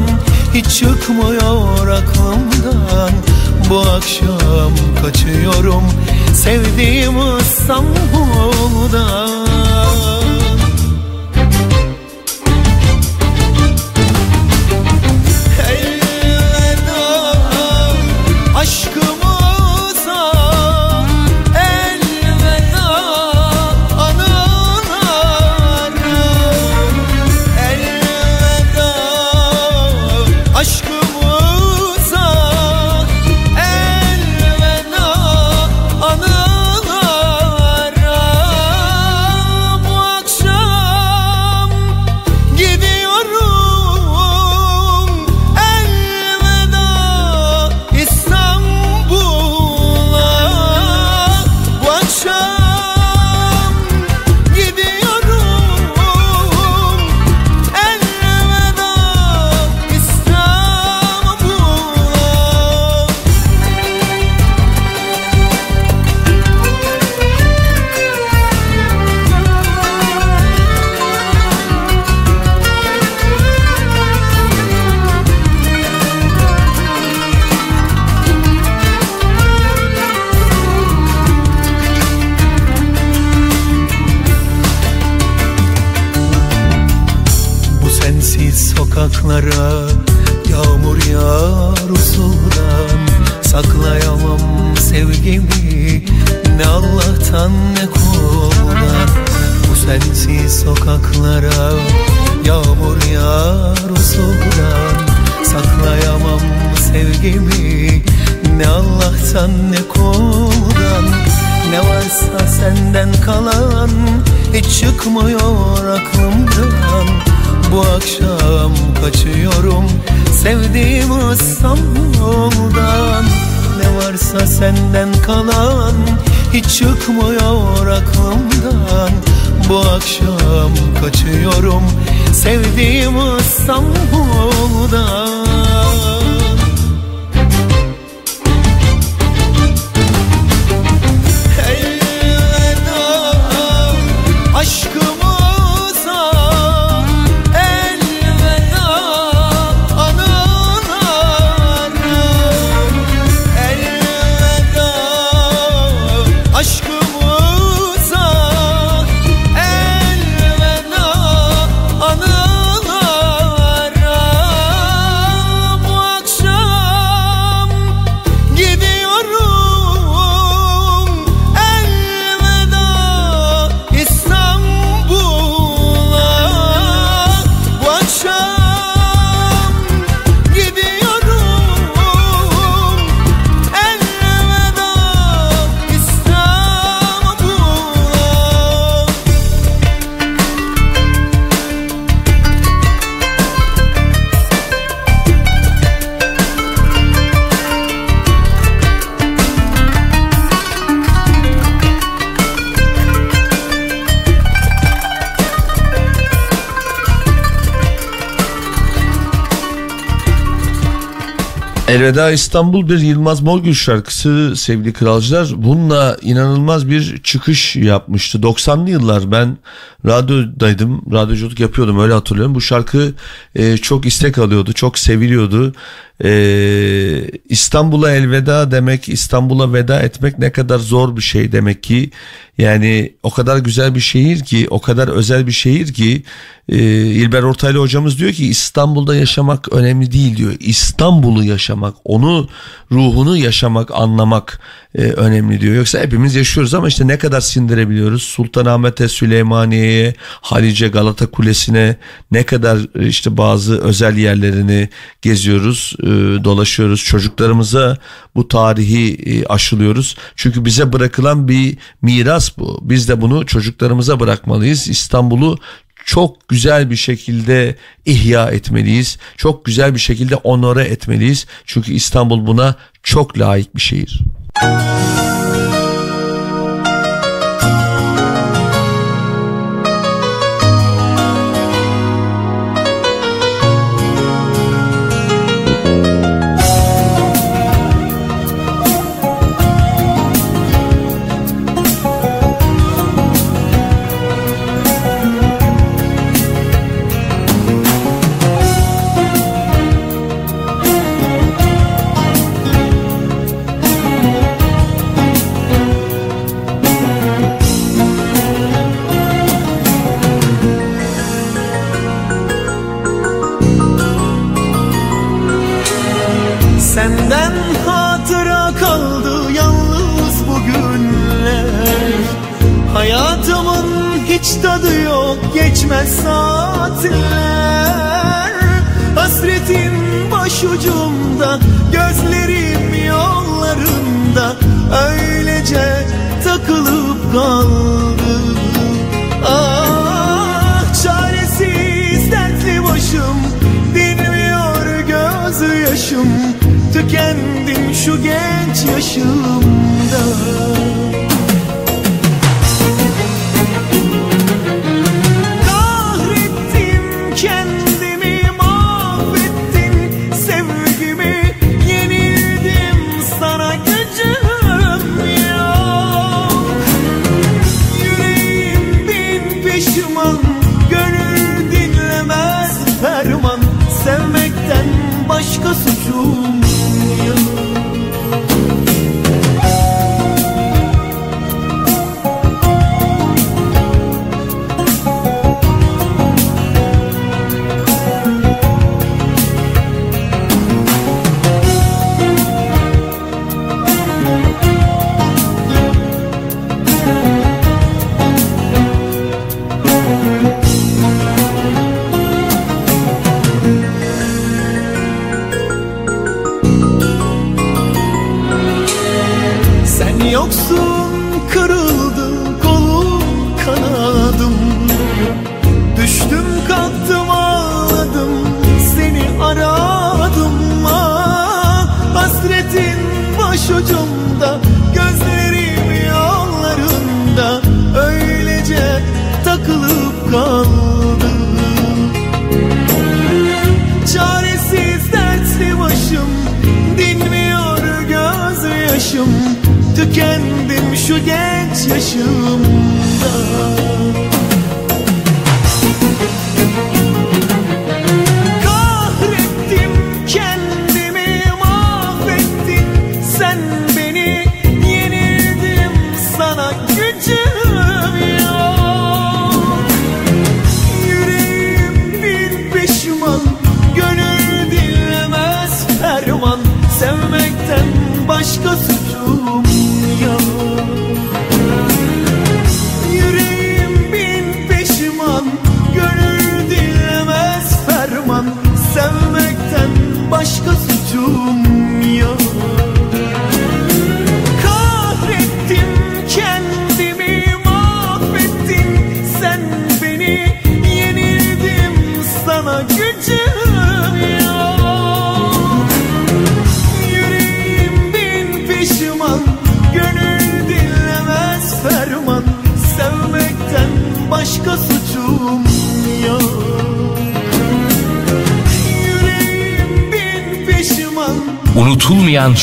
hiç çıkmıyor aklımdan. Bu akşam kaçıyorum sevdiğim İstanbul'dan. Elveda İstanbul bir Yılmaz Morgül şarkısı sevgili kralcılar. Bununla inanılmaz bir çıkış yapmıştı. 90'lı yıllar ben radyodaydım. Radyoculuk yapıyordum öyle hatırlıyorum. Bu şarkı e, çok istek alıyordu. Çok seviliyordu. E, İstanbul'a elveda demek, İstanbul'a veda etmek ne kadar zor bir şey demek ki. Yani o kadar güzel bir şehir ki, o kadar özel bir şehir ki e, İlber Ortaylı hocamız diyor ki İstanbul'da yaşamak önemli değil diyor. İstanbul'u yaşamak, onu ruhunu yaşamak, anlamak e, önemli diyor. Yoksa hepimiz yaşıyoruz ama işte ne kadar sindirebiliyoruz? Sultanahmet'e, Süleymaniye'ye, Halice, Galata Kulesi'ne ne kadar e, işte bazı özel yerlerini geziyoruz, e, dolaşıyoruz. Çocuklarımıza bu tarihi e, aşılıyoruz. Çünkü bize bırakılan bir miras bu. Biz de bunu çocuklarımıza bırakmalıyız. İstanbul'u çok güzel bir şekilde ihya etmeliyiz. Çok güzel bir şekilde onore etmeliyiz. Çünkü İstanbul buna çok layık bir şehir. Senden şu genç yaşımda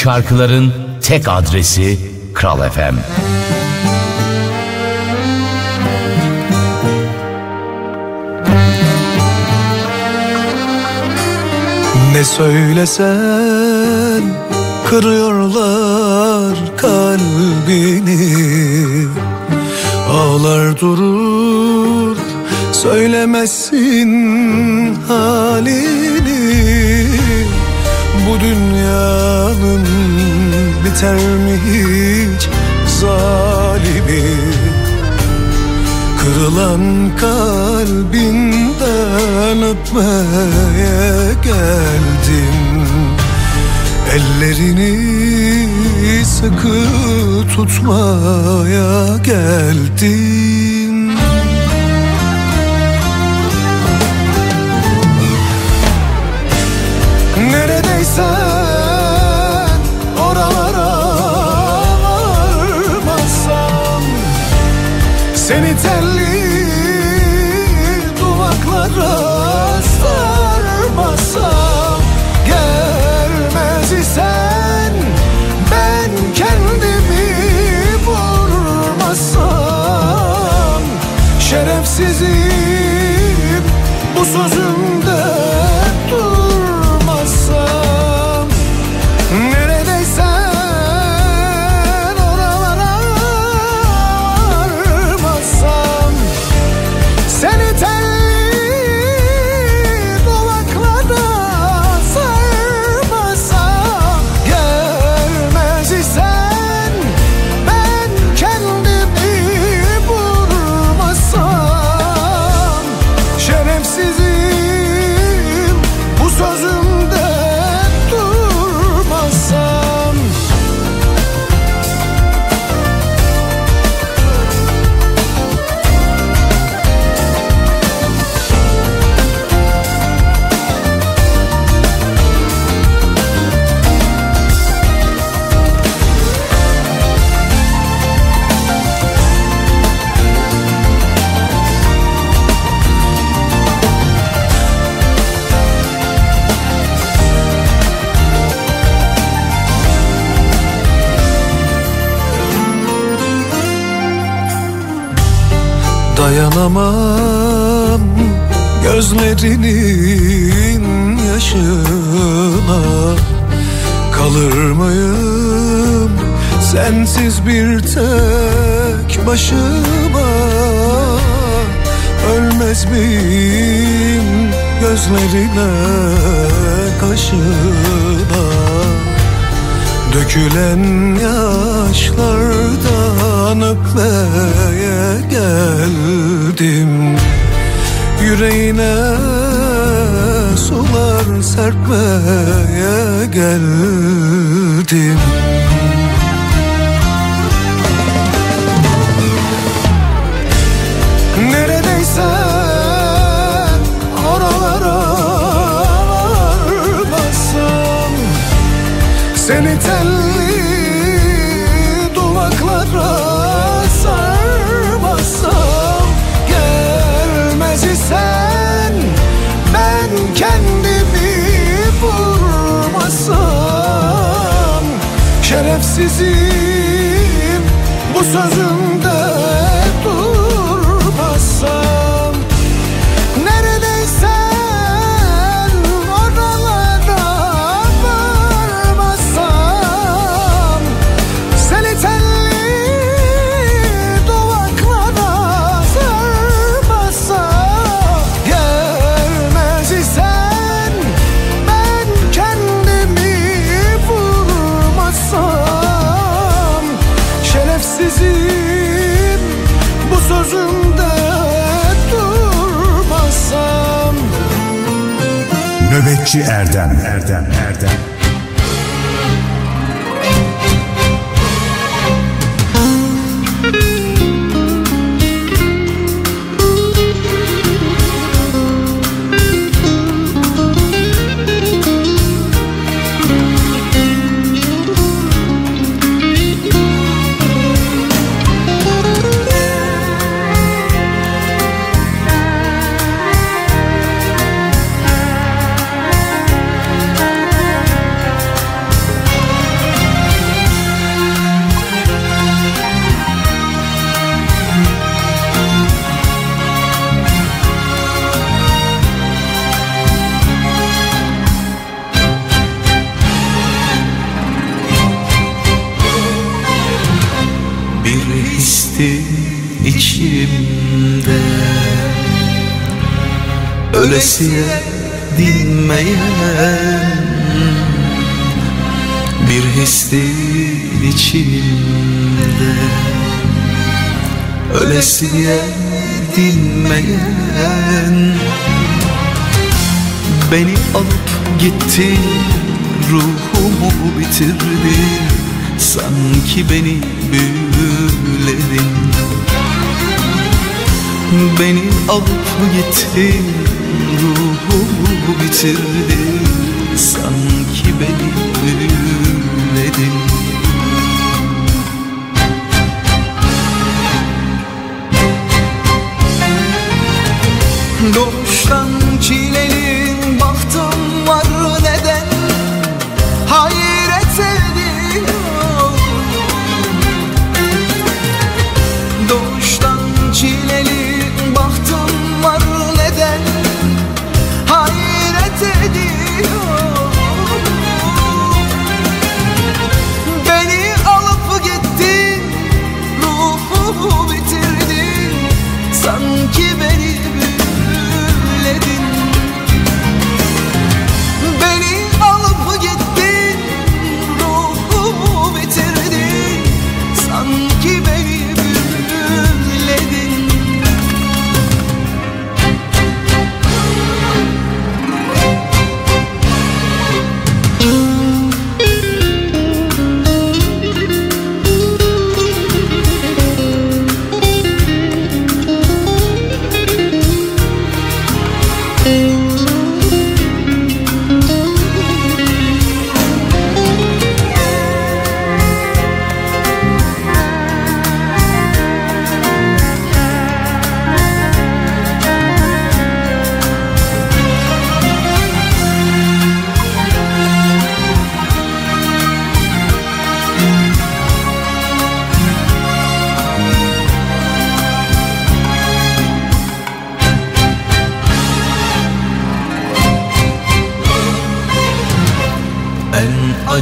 şarkıların tek adresi Kral FM. Ne söylesen kırıyorlar kalbini Ağlar durur söylemesin halini bu dünyanın biter mi hiç zalimi. Kırılan kalbinden öpmeye geldim. Ellerini sıkı tutmaya geldim. gözlerinin yaşına Kalır mıyım? Sensiz bir tek başıma Ölmez miyim? Gözlerine kaşına Dökülen yaşlardan öper Yüreğine sular serpmeye geldim Şerefsizim bu sözümde Nöbetçi Erdem. Erdem Ölesiye dinmeyen Bir histi içimde. Ölesiye dinmeyen Beni alıp gittin Ruhumu bitirdin Sanki beni büyüledin Beni alıp gittin Ruhumu bitirdin. Sanki beni büyüledin Doğuştan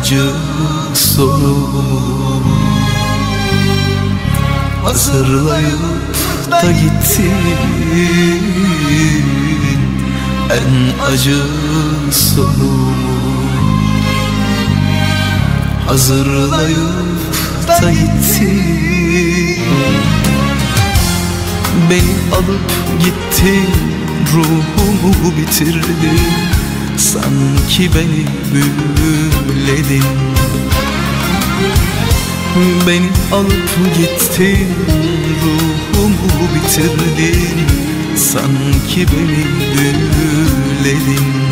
acı sorumu Hazırlayıp da gittin. En acı sorumu Hazırlayıp da gittin. Beni alıp gittin Ruhumu bitirdin Sanki beni büyüledin Beni alıp gittin Ruhumu bitirdin. Sanki beni büyüledin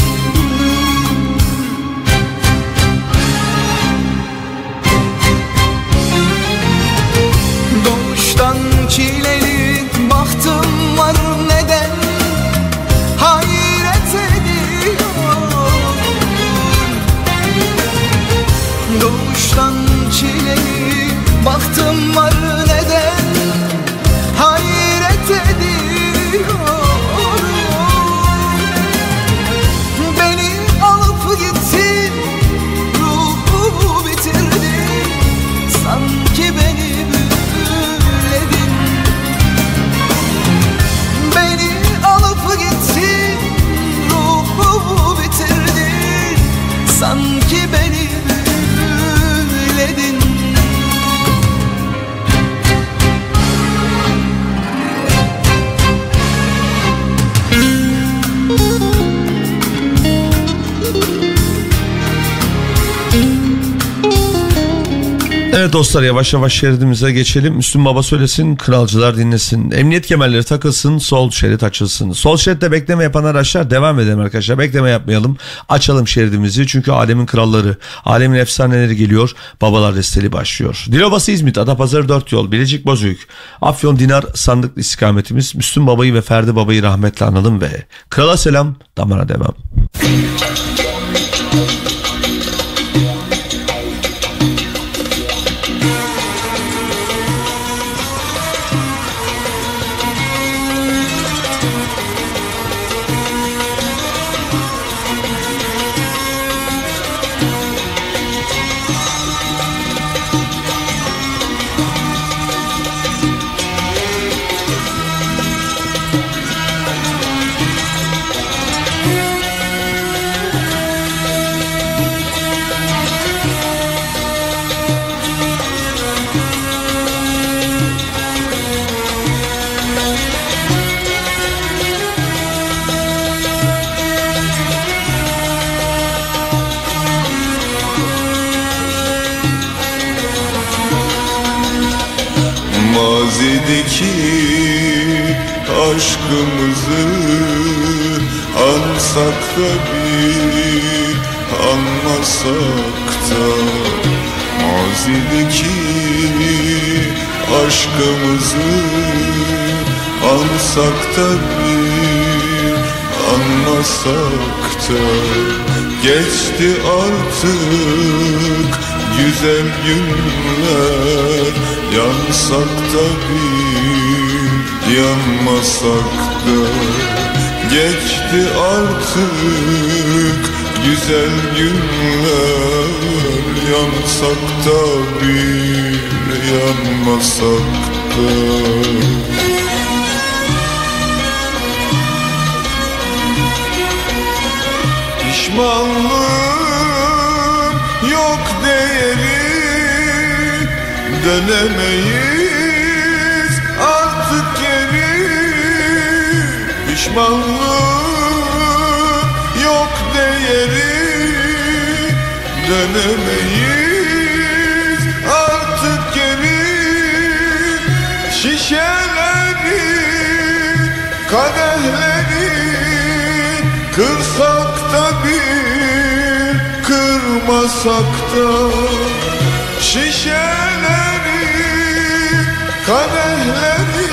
Evet dostlar yavaş yavaş şeridimize geçelim. Müslüm Baba söylesin, kralcılar dinlesin. Emniyet kemerleri takılsın, sol şerit açılsın. Sol şeritte bekleme yapan araçlar devam edelim arkadaşlar. Bekleme yapmayalım. Açalım şeridimizi çünkü alemin kralları, alemin efsaneleri geliyor. Babalar desteli başlıyor. Dilovası İzmit, Adapazarı 4 yol, Bilecik Bozüyük, Afyon Dinar sandıklı istikametimiz. Müslüm Baba'yı ve Ferdi Baba'yı rahmetle analım ve krala selam, damara devam. Ansak da bir anmasak da Geçti artık güzel günler. Yansak da bir yanmasak da. Geçti artık güzel günler. Yansak da bir yanmasak da Pişmanlığım yok değeri. Dönemeyiz artık geri. Pişmanlığım yok değeri. Dönemeyiz kırmasak da Şişeleri, kadehleri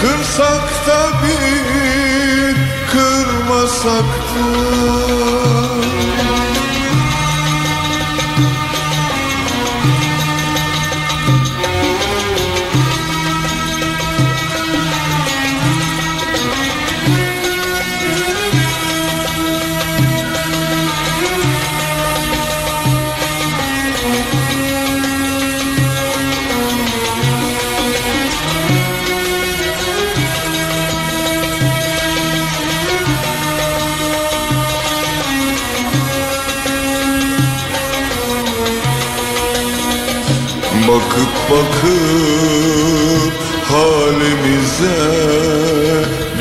Kırsak da bir, kırmasak da Bakıp halimize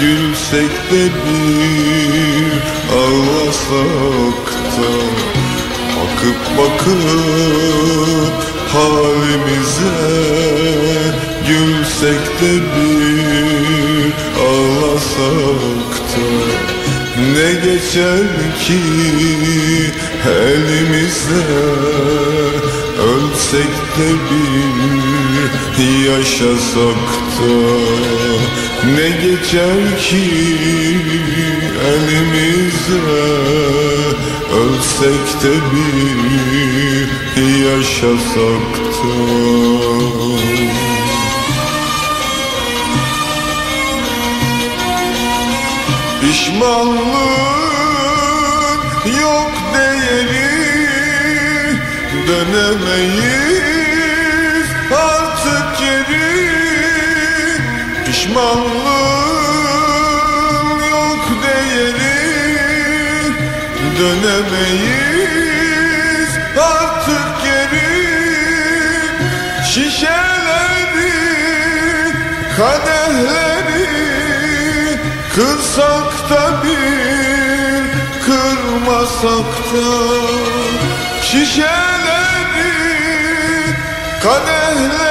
Gülsek de bir ağlasak da Bakıp bakıp halimize Gülsek de bir ağlasak da. Ne geçer ki elimize Ölsek de bir yaşasak da Ne geçer ki elimize? Ölsek de bir yaşasak da Pişmanlığın yok değeri Dönemeyiz Pişmanlığın yok değeri Dönemeyiz artık geri. Şişeleri, kadehleri Kırsak da bir, kırmasak da. Şişeleri, kadehleri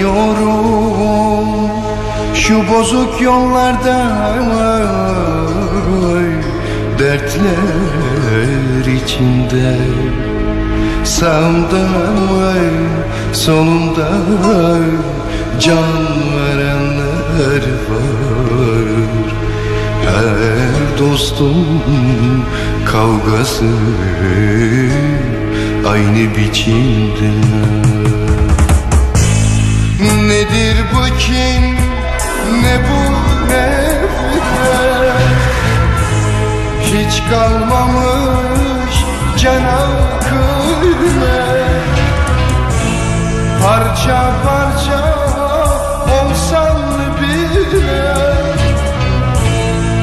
Dolaşıyorum Şu bozuk yollarda dertler içinde. Sağımda solumda can verenler var. Her dostum kavgası aynı biçimde Nedir bu kin ne bu nefret Hiç kalmamış cana kıymet Parça parça olsan bile.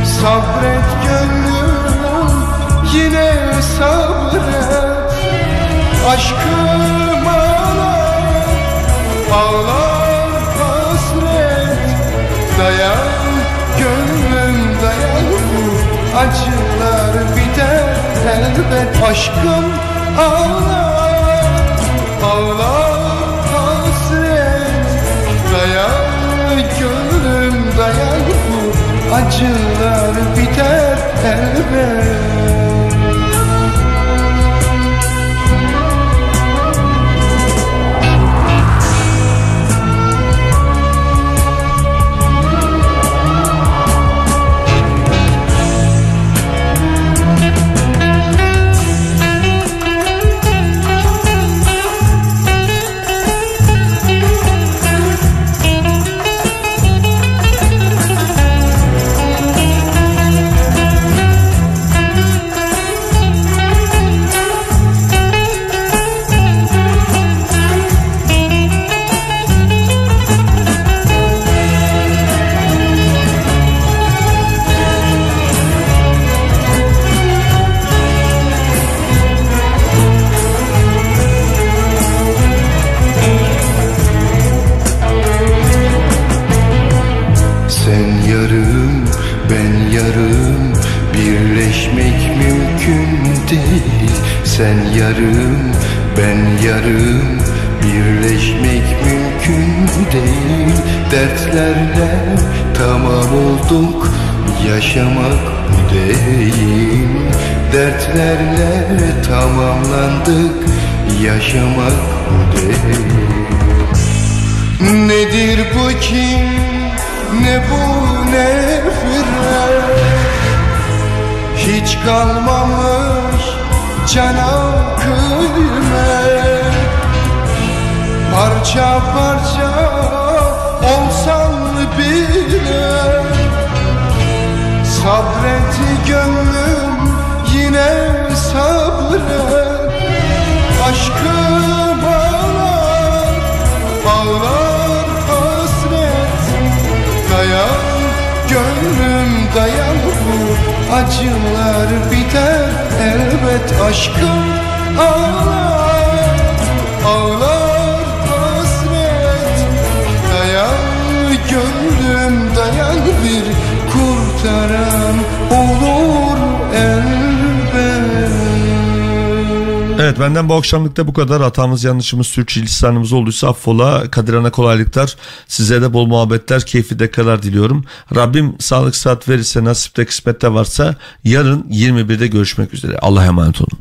Sabret gönlüm yine sabret. Aşkım ağlar, ağlar acılar biter elbet. Aşkım ağlar, ağlar hasret. Dayan gönlüm dayan. Bu acılar biter elbet Sen yarım, ben yarım. Birleşmek mümkün değil. Dertlerle tamam olduk Yaşamak değil. Dertlerle tamamlandık Yaşamak değil. Nedir bu kim, ne bu nefret Hiç kalmamış cana kıymet Parça parça olsan bile. Sabret gönlüm yine sabret Aşkım acılar biter elbet Aşkım ağlar, ağlar hasret. Dayan gönlüm dayan bir kurtaran Evet benden bu akşamlık da bu kadar. Hatamız yanlışımız sürçülisanımız olduysa affola. Kadir Ana kolaylıklar. Size de bol muhabbetler, keyifli dakikalar diliyorum. Rabbim sağlık saat verirse nasipte kısmette varsa yarın 21'de görüşmek üzere. Allah'a emanet olun.